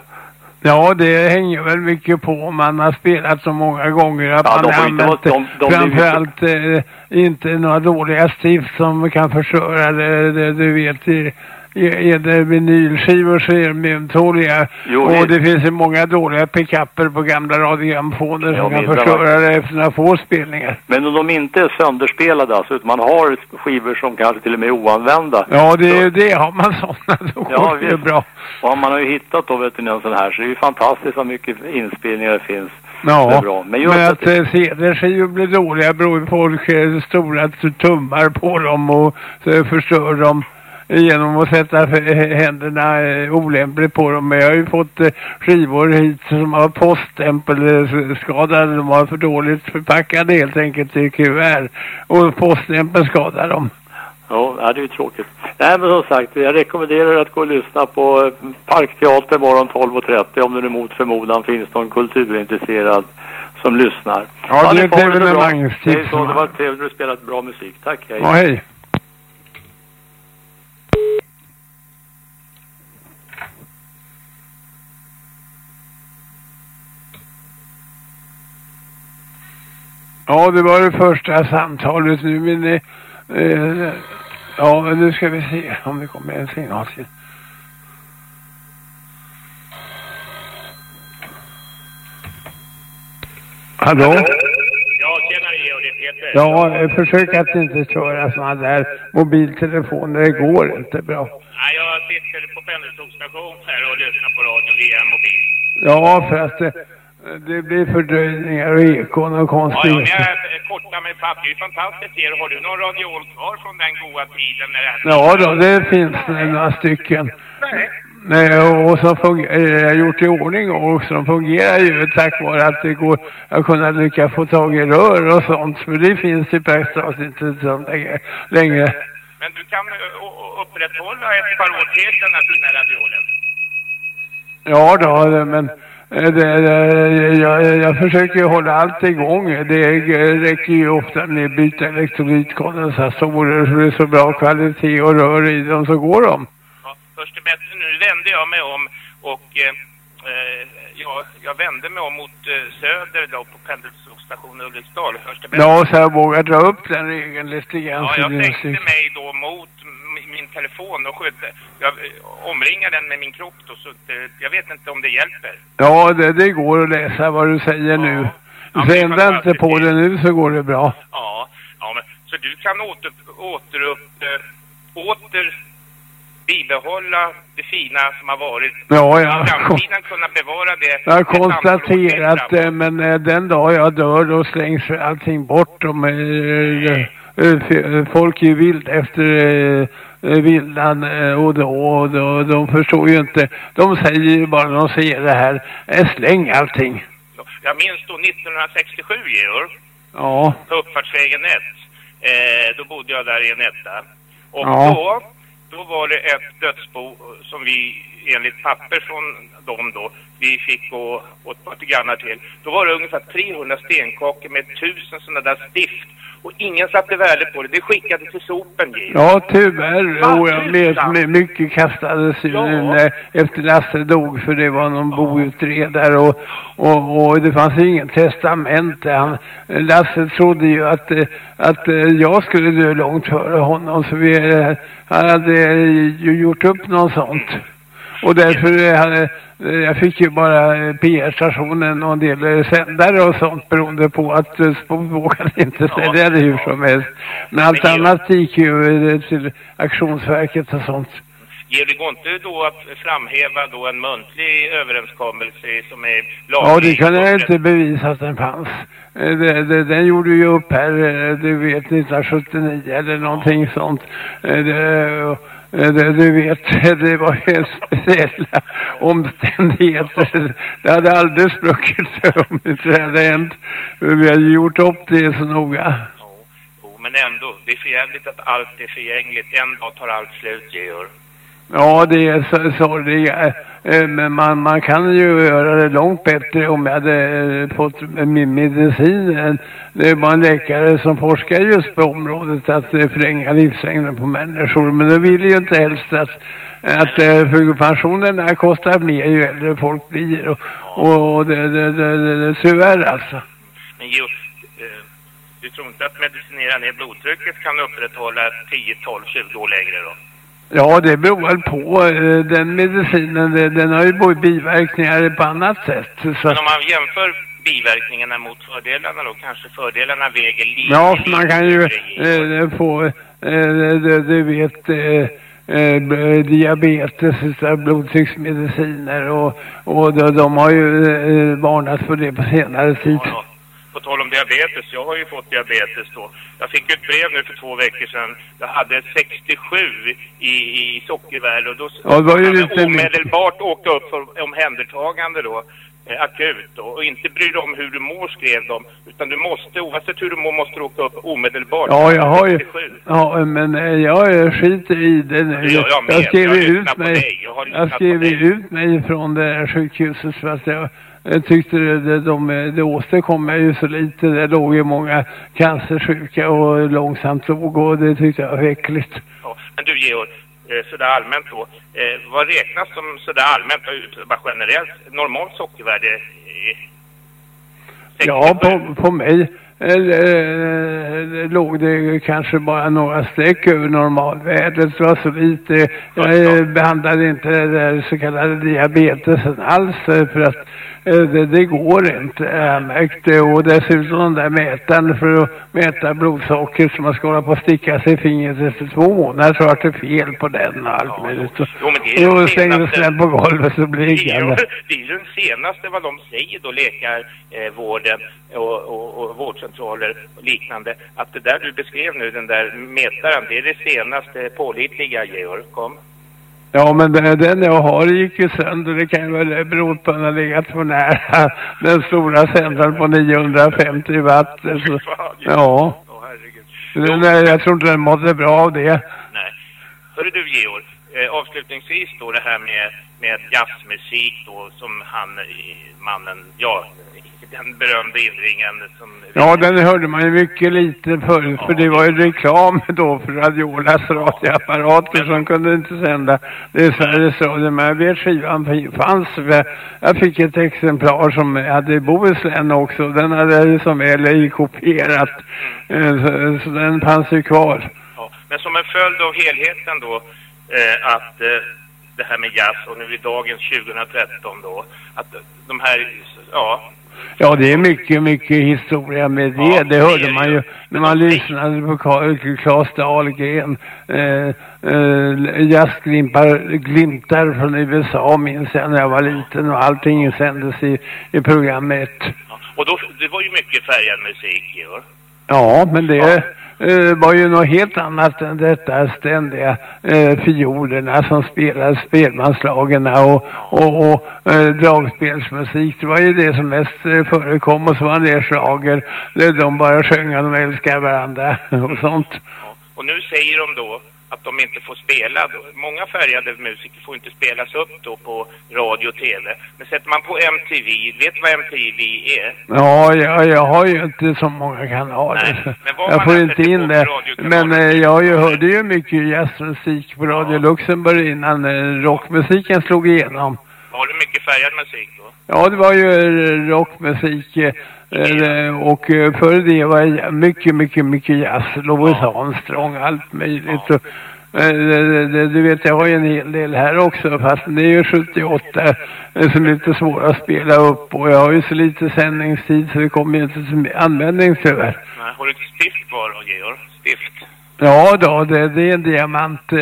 Ja, det hänger väl mycket på om man har spelat så många gånger att Ja, man har använt de- de framförallt eh, inte några dåliga stift som kan förstöra det, det du vet i är det vinylskivor så är de ömtåliga. Jo, och det- det finns ju många dåliga pickuper på gamla radiogrammofoner Ja, som kan förstöra det efter några få spelningar. Men om de inte är sönderspelade alltså, utan man har skivor som kanske till och med är oanvända. Ja, det är ju det. Har man sådana då Ja, går det bra. Och man har ju hittat då vet du en sån här så det är ju fantastiskt vad mycket inspelningar det finns. Ja, Det är bra. Men men att att eh, CD-skivor blir dåliga beror ju på folk eh, stora tummar på dem och så förstör dem genom att sätta händerna eh, olämpligt på dem. Men jag har ju fått eh, skivor hit som har poststämpelskadade. De var för dåligt förpackade helt enkelt i kuvert. Och poststämpeln skadar dem. Ja, det är ju tråkigt. Nej, men som sagt, jag rekommenderar att gå och lyssna på eh, Parkteater morgon 12.30 om det nu mot förmodan finns någon kulturintresserad som lyssnar. Ja, det är ett det evenemangstips. Så, det var trevligt att du spelat bra musik. Tack, hej. Ja, hej. Ja, det var det första samtalet nu, men eh, eh, ja, nu ska vi se om det kommer en signal till. Hallå? Ja, tjena Georg, det är Peter. Ja, eh, försök att inte köra sådana där mobiltelefoner, det går inte bra. Nej, jag sitter på pendeltågsstation här och lyssnar på radion via mobil. Ja, för att det, blir fördröjningar och ekon och Ja, ja, konstigheter. jag kortar mig fast. Det är fantastiskt. Har du någon radiol kvar från den goda tiden när det här... Ja då, det finns det några stycken. Nej. Nej, och som fungerar, jag har gjort i ordning och som fungerar ju tack vare att det går att kunna lyckas få tag i rör och sånt. För det finns praktiskt taget inte så länge. längre. Men du kan ö, upprätthålla ett par år till den här fina radiolen. Ja då, men eh, det, det, jag, jag försöker hålla allt igång. Det räcker ju ofta med att byta elektrolytkondensatorer så det är så bra kvalitet och rör i dem så går de. Ja, först är bättre. Nu vände jag mig om och eh, eh, ja, jag vände mig om mot eh, söder då på pendeltågsstationen Ulriksdal. Först är bättre. Ja, så jag vågar dra upp den regeln lite grann. Ja, jag tänkte mig då mot min telefon och skötte. Jag eh, omringar den med min kropp då så att, eh, jag vet inte om det hjälper. Ja, det, det går att läsa vad du säger nu. Ja, det är Vända inte på det nu så går det bra. Ja, ja men, så du kan åter, återupp, äh, åter bibehålla det fina som har varit. Ja, ja. Framtiden kunna bevara det. Jag har konstaterat det, men eh, den dag jag dör då slängs allting bort. De, eh, eh, folk är ju vild efter eh, eh, vildan eh, och då, och då, de förstår ju inte. De säger ju bara när de ser det här, eh, släng allting. Jag minns då 1967, Georg, Ja, på Uppfartsvägen 1. Eh, då bodde jag där i en etta. Och Ja. då, då var det ett dödsbo som vi enligt papper från dem då, vi fick gå åt lite grannar till. Då var det ungefär 300 stenkakor med tusen sådana där stift. Och ingen satte värde på det. Det skickades till sopen, Georg. ja tyvärr. Och jag my- mycket kastades ju Ja. när, efter Lasse dog för det var någon boutredare och, och, och det fanns ingen testament. Han, Lasse trodde ju att, eh, att eh, jag skulle dö långt före honom så vi, eh, han hade ju gjort upp något sånt. Och därför eh, hade, eh, jag fick ju bara eh, PR-stationen och en del eh, sändare och sånt beroende på att vågade inte sälja det hur som helst. Men allt annat gick ju eh, till auktionsverket och sånt. Ger det går inte då att framhäva då en muntlig överenskommelse som är Ja, laglig? det kan jag inte bevisa att den fanns. Eh, Det, det, den gjorde ju upp här, eh, du vet, 1979 eller någonting sånt. Eh, eh, det, Eh, du vet, det var ju speciella omständigheter. Det hade aldrig spruckit om inte det hade hänt. Vi hade gjort upp det så noga. Jo, men ändå, det är för jävligt att allt är förgängligt. En dag tar allt slut, Georg. Ja, det är så, sorry. Eh, men man, man kan ju göra det långt bättre om jag hade eh, fått min medicin. Det var en läkare som forskar just på området att eh, förlänga livslängden på människor. Men det vill ju inte helst att, att för pensionerna kostar mer ju äldre folk blir. Och, och det, det, det, det, det tyvärr alltså. Men just du tror inte att medicinera ner blodtrycket kan upprätthålla 10, 12, 20 år längre då? Ja, det beror väl på. eh, Den medicinen, den har ju både biverkningar på annat sätt. Så. Men om man jämför biverkningarna mot fördelarna då, kanske fördelarna väger lite, Ja, för lite man kan ju eh, få, eh, du, du vet, eh, eh, diabetes, utav blodtrycksmediciner och, och de, de har ju eh, varnat för det på senare tid. Ja, på tal om diabetes, jag har ju fått diabetes då. Jag fick ett brev nu för två veckor sedan. Jag hade 67 i, i sockervärde och då Ja, var ju lite omedelbart åka upp för omhändertagande då. Eh, akut då. Och inte bry dig om hur du mår skrev de. Utan du måste, oavsett hur du mår, måste du åka upp omedelbart. Ja, jag har ju, 67. ja men eh, jag skiter i det nu. Gör jag jag skrev Jag ut mig. Jag jag skrev ut mig från det här sjukhuset för att jag jag tyckte det, de, det åstadkom jag ju så lite. Det låg ju många cancersjuka och långsamt dog och det tyckte jag var äckligt. Ja, men du Georg, eh, sådär allmänt då. Eh, vad räknas som sådär allmänt, bara generellt, normalt sockervärde? Ja, på, på mig eh, eh, låg det kanske bara några streck över normalvärdet. Det var så lite. Jag eh, behandlade inte det där så kallade diabetesen alls för att det, det går inte. Jag märkte och dessutom den där mätaren för att mäta blodsocker som man ska hålla på att sticka sig i fingret efter två månader så vart det fel på den och allt möjligt. Jo, men det är ju Och slängdes den på golvet så blev Det är det är ju den senaste vad de säger då, läkarvården och, och, och vårdcentraler och liknande. Att det där du beskrev nu, den där mätaren, det är det senaste pålitliga, Georg. Kom. Ja, men den, den jag har gick ju sönder. Det kan ju väl bero på att den har legat för nära den stora sändaren på 950 watt. Så, ja. Där- jag tror inte den mådde bra av det. Nej. Hörru du Georg, eh, avslutningsvis då det här med, med jazzmusik då som han, eh, mannen, ja, den berömde invringen som... Ja, den hörde man ju mycket lite förut, för det var ju reklam då för Radiolas radioapparater som kunde inte sända. Det är Sveriges Radio, men jag vet skivan fanns. Jag fick ett exemplar som jag hade i Bohuslän också. Den hade jag som väl i kopierat. Eh, Så, så den fanns ju kvar. Ja. Men som en följd av helheten då, eh, att eh, det här med jazz och nu i dagens 2013 då, att de här, ja, Ja, det är mycket, mycket historia med det. det hörde man ju när man lyssnade på Ka- Claes Dahlgren. Eh, eh, jazzglimtar glimtar från USA minns jag när jag var liten och allting sändes i, i program 1. och då, det var ju mycket färgad musik, Georg. Ja, men det eh, var ju något helt annat än detta ständiga eh, fiolerna som spelade spelmanslagen och, och, och eh, dragspelsmusik. Det var ju det som mest eh, förekom och så var det schlager. De bara sjöng att de älskar varandra och sånt. Och nu säger de då att de inte får spela. Många färgade musiker får inte spelas upp då på radio och tv. Men sätter man på MTV, vet du vad MTV är? Ja, jag, jag har ju inte så många kanaler. men vad Jag får inte in det. Men eh, jag ju hörde ju mycket jazzmusik på Radio Luxemburg innan eh, rockmusiken slog igenom. Var det mycket färgad musik då? Ja, det var ju eh, rockmusik eh, och eh, före det var det mycket, mycket, mycket jazz. Louis Armstrong, allt möjligt. Och, eh, du vet, jag har ju en hel del här också, fast det är ju 78 eh, som är lite svåra att spela upp och jag har ju så lite sändningstid så det kommer ju inte till användning tyvärr. Nej, har du ett stift kvar Georg? Stift? Ja då, det, det är en diamant. eh,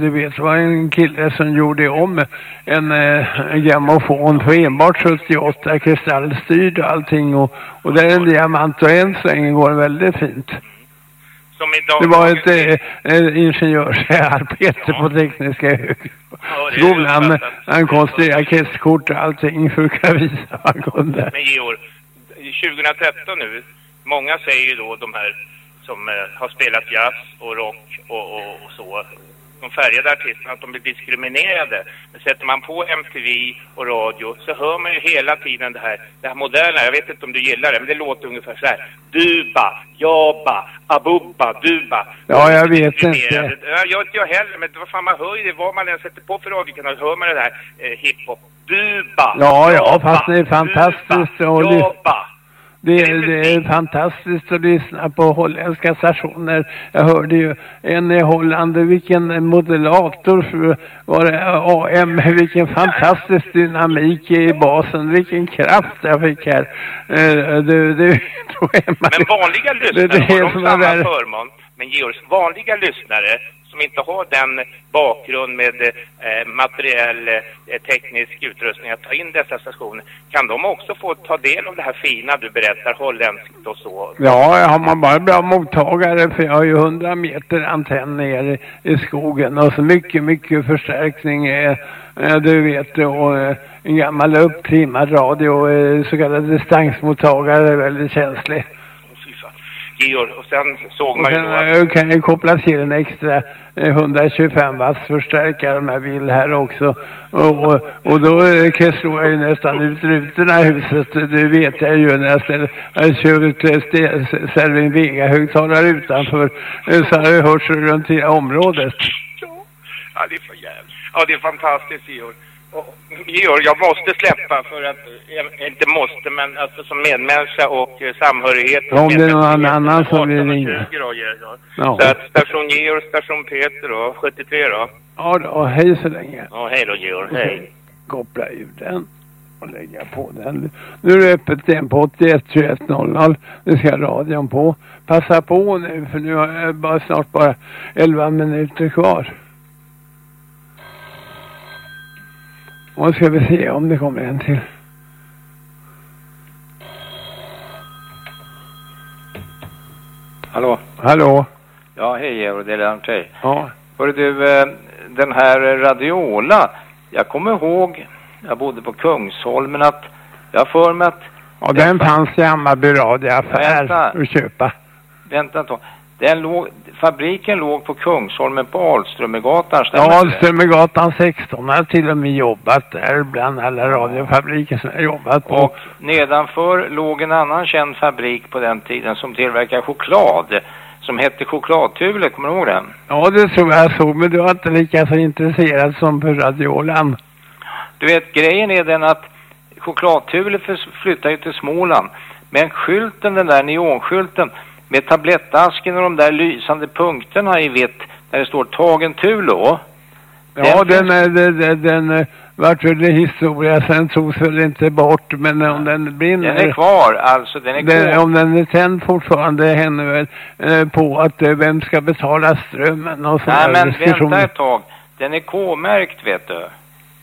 Du vet, det var en kille som gjorde om en, eh, en grammofon för enbart 78 kristallstyrd och allting. Och, och det är en diamant och än så länge går det väldigt fint. idag... Det var ett eh, eh, ingenjörsarbete på Tekniska högskolan. Han konstruerade kestkort och allting för att kunna visa vad han kunde. Men Georg, 2013 nu, många säger ju då de här som eh, har spelat jazz och rock och, och, och så, de färgade artisterna, att de blir diskriminerade. Men sätter man på MTV och radio så hör man ju hela tiden det här, det här moderna, jag vet inte om du gillar det, men det låter ungefär så här. Duba, jaba, abubba, duba. Ja, jag vet inte. Ja, jag inte jag heller, men vad fan man hör ju det, vad man än sätter på för radiokanal hör man det här eh, hiphop. Duba, Ja, ja, jaba, fast det är fantastiskt lyssna. jaba. Det, är- det är fantastiskt att lyssna på holländska stationer. Jag hörde ju en i Holland, vilken modulator för, var det AM, vilken fantastisk dynamik i basen, vilken kraft jag fick här. Eh, Det, det, tror jag man, Men vanliga lyssnare det, det har de samma där- förmån. Men Georg, vanliga lyssnare som inte har den bakgrund med eh, materiell eh, teknisk utrustning att ta in dessa stationer, kan de också få ta del av det här fina du berättar, holländskt och så? Ja, har man bara bra mottagare för jag har ju 100 meter antenn ner i, i skogen och så mycket, mycket förstärkning. Eh, du vet, och eh, en gammal upptrimmad radio, eh, så kallad distansmottagare är väldigt känslig. Fan. Georg, och sen såg Och man ju sen då att eh, kan jag koppla till en extra eh, 125 watts förstärkare om jag vill här också. Och, och, och då eh, kan jag ju nästan ut rutorna i huset. Det vet jag ju när jag, ställer, jag kör ut eh, Selvin Vega-högtalare utanför. eh, Så har det hörts runt hela området. Ja, det är för jävligt. Ja, det är fantastiskt, Georg. Georg, jag måste släppa för att, inte måste, men alltså som medmänniska och eh, samhörighet. Ja, om det är någon annan som vill ringa. 18 och 20 då, Georg, ja. Ja. Så att station Georg, station Peter då, 73 då. Ja då, hej så länge. Ja, hej då Georg, hej. Koppla ur den och lägga på den. Nu är det öppet igen på 81 21 00. Nu ska radion på. Passa på nu för nu har jag bara snart bara 11 minuter kvar. Och nu ska vi se om det kommer en till. Hallå? Hallå? Ja, hej Georg, det är Lennart hej. Ja. Hörru du, eh, den här Radiola, jag kommer ihåg, jag bodde på Kungsholmen att, jag för mig att, Ja, den fanns i Hammarby radioaffär att köpa. vänta ett tag, den låg, fabriken låg på Kungsholmen på Alströmergatan, Ja? Alströmergatan 16 jag har till och med jobbat där bland alla radiofabriker som jag jobbat på. Och nedanför låg en annan känd fabrik på den tiden som tillverkar choklad, som hette Chokladtule, kommer du ihåg den? Ja, det tror jag såg, men du var inte lika så intresserad som för radiolan. Du vet, grejen är den att chokladtule flyttar ju till Småland. Men skylten, den där neonskylten med tablettasken och de där lysande punkterna i vitt där det står Tagen Tulo. Ja, Den den, är- den, den, den eh, vart väl historia, sen togs väl inte bort, men om den brinner... Den är kvar, alltså den är Den, kvar. om den är tänd fortfarande händer väl eh, på att eh, vem ska betala strömmen och Nej sådana men diskussioner. vänta ett tag. Den är K-märkt vet du.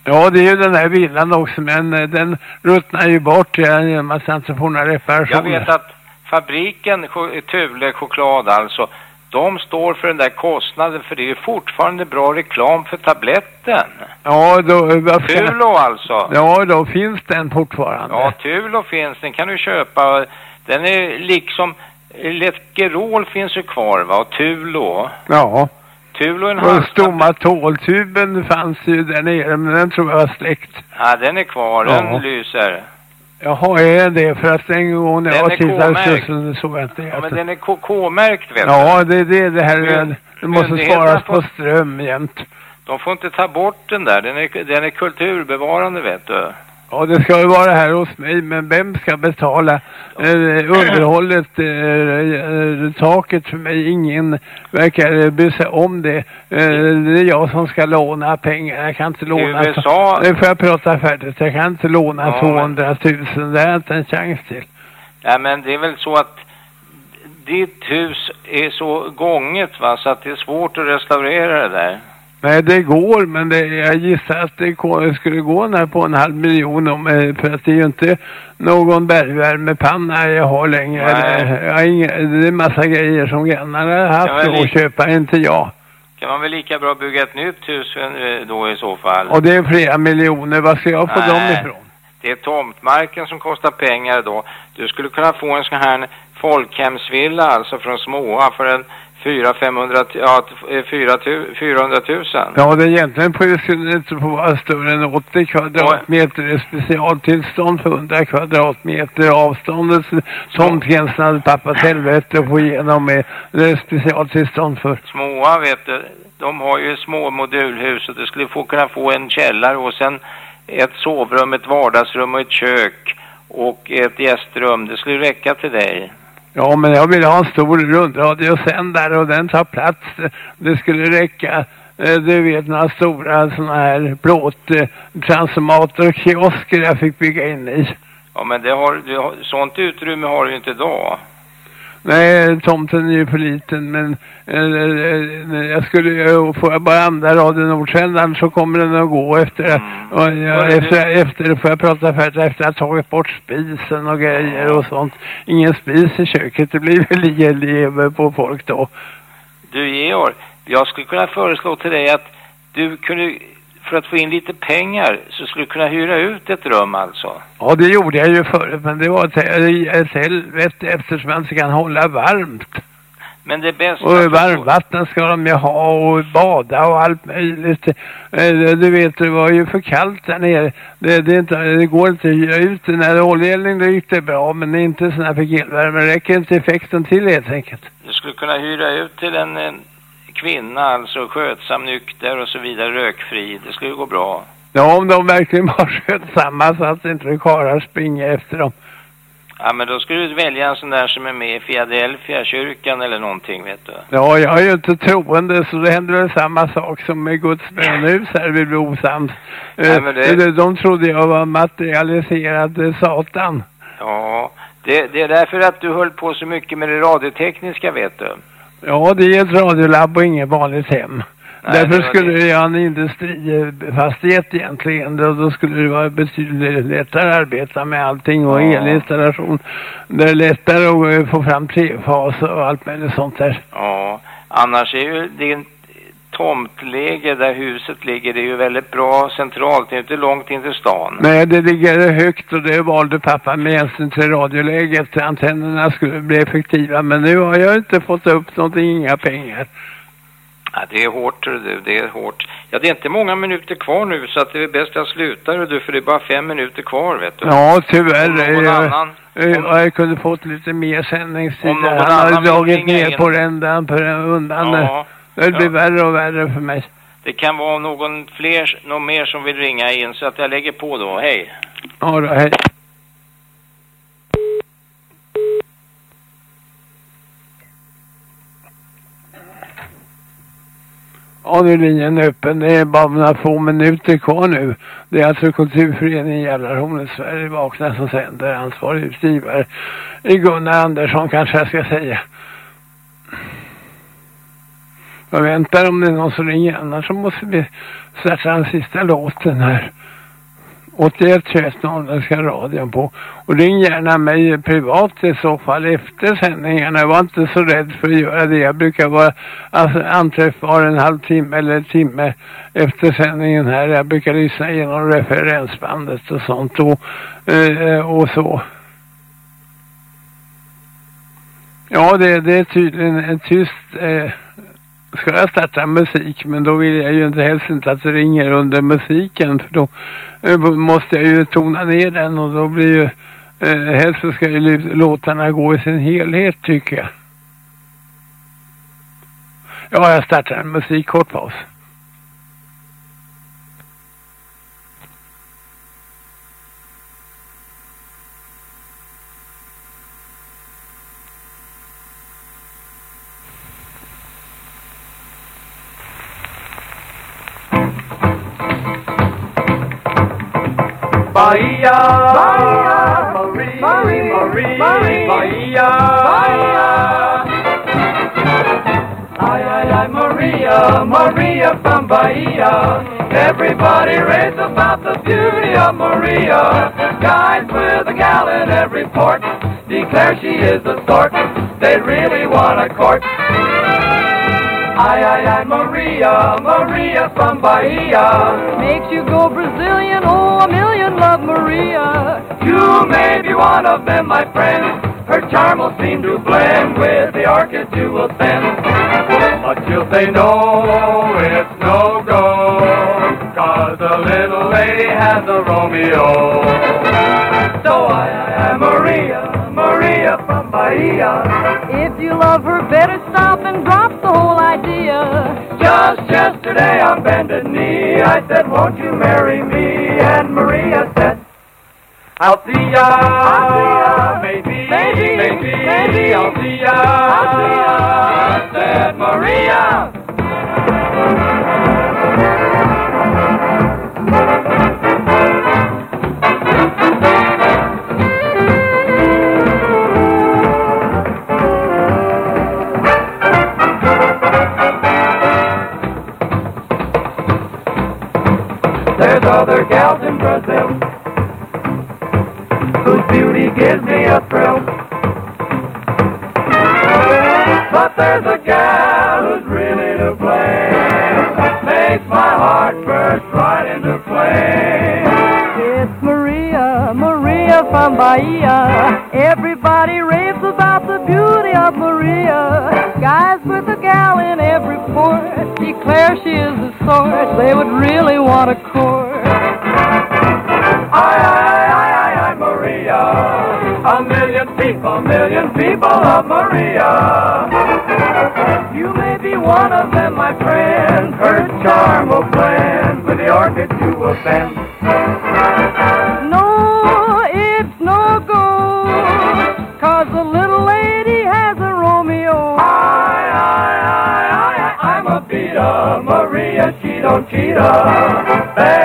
Ja, det är ju den här villan också, men eh, den ruttnar ju bort ja, genom att man inte får några reparationer. Jag vet att fabriken Ch- Thule choklad alltså, de står för den där kostnaden för det är ju fortfarande bra reklam för tabletten. Ja, då... eh, Varför... Tulo alltså. Ja, då finns den fortfarande. Ja, Tulo finns, den kan du köpa. Den är liksom, Lätgerol finns ju kvar va, och Tulo. Ja. Tulo är en halstablett. stomatoltuben fanns ju där nere, men den tror jag var släckt. Ja, den är kvar, den Ja. lyser. Jaha, är det? För att en gång när Den jag tittade så såg jag inte Ja, men den är KK-märkt vet du. Ja, det är det, det här. Men- det måste sparas på får- ström jämt. De får inte ta bort den där, den är, den är kulturbevarande vet du. Ja, det ska ju vara här hos mig, men vem ska betala eh, underhållet, eh, eh, taket för mig? Ingen verkar eh, bry sig om det. Eh, det är jag som ska låna pengar. Jag kan inte låna... USA- Nu får jag prata färdigt. Jag kan inte låna Ja, 200 000. Det har jag inte en chans till. Ja, men det är väl så att ditt hus är så gånget va, så att det är svårt att restaurera det där. Nej, det går, men det, jag gissar att det skulle gå när på en halv miljon om, eh, för att det är ju inte någon bergvärmepanna jag har längre. Nej. Jag har inga, det är massa grejer som grannarna har haft och lite- köpa, inte jag. Kan man väl lika bra bygga ett nytt hus eh, då i så fall? Och det är flera miljoner, vad ska jag få Nej. dem ifrån? Det är tomtmarken som kostar pengar då. Du skulle kunna få en sån här folkhemsvilla alltså från Småa för en 4 500 ja, t- eh, 4 tu- 400 000. Ja, det är egentligen skulle inte få vara större än 80 kvadratmeter. Det är specialtillstånd för 100 kvadratmeter. Avståndet, tomtgränsen hade pappas helvete att få igenom med. Det är specialtillstånd för. Småa vet du, de har ju små modulhus och du skulle få, kunna få en källare och sen ett sovrum, ett vardagsrum och ett kök och ett gästrum. Det skulle räcka till dig. Ja, men jag vill ha en stor rundradiosändare och den tar plats. Det skulle räcka. Eh, du vet några stora sådana här plåttransformator och kiosker jag fick bygga in i. Ja men det har, det har, sånt utrymme har du ju inte idag. Nej, tomten är ju för liten men eh, eh, jag skulle ju, får jag bara andra Radio Nordsändaren så kommer den att gå efter, och, ja, Hörru, efter, efter, får jag prata färdigt efter att ha tagit bort spisen och grejer och sånt. Ingen spis i köket, det blir väl elever på folk då. Du Georg, jag skulle kunna föreslå till dig att du kunde, för att få in lite pengar, så skulle du kunna hyra ut ett rum alltså. Ja, det gjorde jag ju förut men det var ett, helvete eftersom jag inte kan hålla varmt. Men det bästa... Och varmvatten ska de ju ha och bada och allt möjligt. Eh, Du vet, det var ju för kallt där nere. Det, det, inte, det går inte att hyra ut. När det är oljeeldning då gick det bra, men det är inte sån här för elvärme. Det räcker inte effekten till helt enkelt. Du skulle kunna hyra ut till en, en kvinna, alltså skötsam, nykter och så vidare, rökfri. Det skulle gå bra. Ja, om de verkligen var skötsamma så att inte karlar springer efter dem. Ja, men då skulle du välja en sån där som är med i Philadelphia kyrkan eller någonting, vet du. Ja, jag är ju inte troende så det händer väl samma sak som med Guds bönhus här vi blir osams. Nej, Eh, men det- de, de trodde jag var materialiserad eh, satan. Ja, det, det är därför att du höll på så mycket med det radiotekniska, vet du. Ja, det är ett radiolabb och inget vanligt hem. Nej, Därför skulle det. göra en industrifastighet egentligen. Då, då skulle det vara betydligt lättare att arbeta med allting och Ja. elinstallation. Det är lättare att eh, få fram trefas och allt möjligt sånt där. Ja, annars är ju det tomtläge där huset ligger, det är ju väldigt bra centralt, det är inte långt in till stan. Nej, det ligger högt och det valde pappa med hänsyn till radioläget. Antennerna skulle bli effektiva men nu har jag inte fått upp någonting, inga pengar. Ja, det är hårt, du, det är hårt. Ja, det är inte många minuter kvar nu så att det är bäst att jag slutar, du, för det är bara fem minuter kvar, vet du. Ja, tyvärr. Om någon jag, annan- eh, jag kunde fått lite mer sändningstid. Om någon Han har dragit ner på rändan för undan. Ja, det blir ja. värre och värre för mig. Det kan vara någon fler, någon mer som vill ringa in så att jag lägger på då. Hej! Ja då, hej. Ja, nu är linjen öppen. Det är bara några få minuter kvar nu. Det är alltså Kulturföreningen Gällarhornet Sverige Vakna som sänder. Ansvarig utgivare Gunnar Andersson kanske jag ska säga. Jag väntar om det är någon som ringer. Annars så måste vi starta den sista låten här. 81 21 0 ska radion på. Och ring gärna mig privat i så fall efter sändningarna. Jag var inte så rädd för att göra det. Jag brukar vara alltså, anträffbar en halvtimme eller en timme efter sändningen här. Jag brukar lyssna igenom referensbandet och sånt och, eh, och så. Ja, det, det är tydligen en tyst... Eh, ska jag starta musik men då vill jag ju inte helst inte att det ringer under musiken för då eh, måste jag ju tona ner den och då blir ju eh, helst så ska ju låtarna gå i sin helhet tycker jag. Ja, jag startar en musik, kort paus. Bahia, Bahia, Marie, Marie, Marie, Bahia, Bahia. Ay, ay, ay, Maria, Maria from Bahia. Everybody raves about the beauty of Maria. Guys with a gal in every port declare she is the sort they really want a court. Ay, ay, ay, Maria, Maria from Bahia. Makes you go Brazilian, oh, a million love Maria. You may be one of them, my friend. Her charm will seem to blend with the orchid you will send. But she'll say no, it's no go. Cause the little lady has a Romeo. So I, I, I, Maria, Maria from Bahia. If you love her, better stop and drop the whole idea. Just yesterday on bended knee, I said, won't you marry me? And Maria said, I'll see ya. I'll see ya. Maybe, maybe, maybe, maybe I'll see ya. I'll see ya. Said Maria. Other gals in Brazil whose beauty gives me a thrill. But there's a gal who's really to blame. Makes my heart burst right into flame. It's Maria, Maria from Bahia. Everybody raves about the beauty of Maria. Guys with a gal in every port declare she is the sort they would really want a court. Aye, aye, aye, aye, aye, Maria. A million people, million people love Maria. You may be one of them, my friend. Her charm will blend with the orchid you will send. No, it's no go. Cause the little lady has a Romeo. Aye, aye, aye, aye, aye, I'm a beater. Maria, she don't cheat her.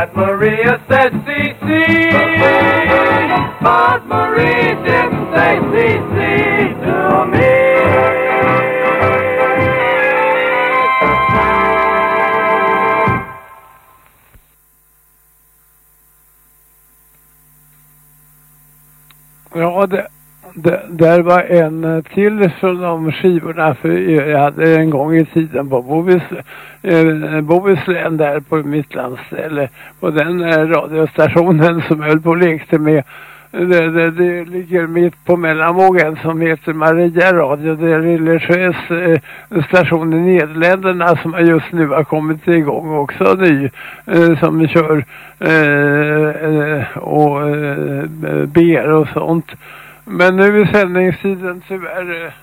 that Maria said där var en till från de skivorna för jag hade en gång i tiden på Bovis, eh, Bohuslän där på mitt landställe på den eh, radiostationen som höll på och lekte med det, det, det ligger mitt på mellanvågen som heter Maria Radio. Det är en religiös eh, station i Nederländerna som just nu har kommit igång också ny. Eh, som kör eh, eh och eh, ber och sånt. Men nu är sändningstiden tyvärr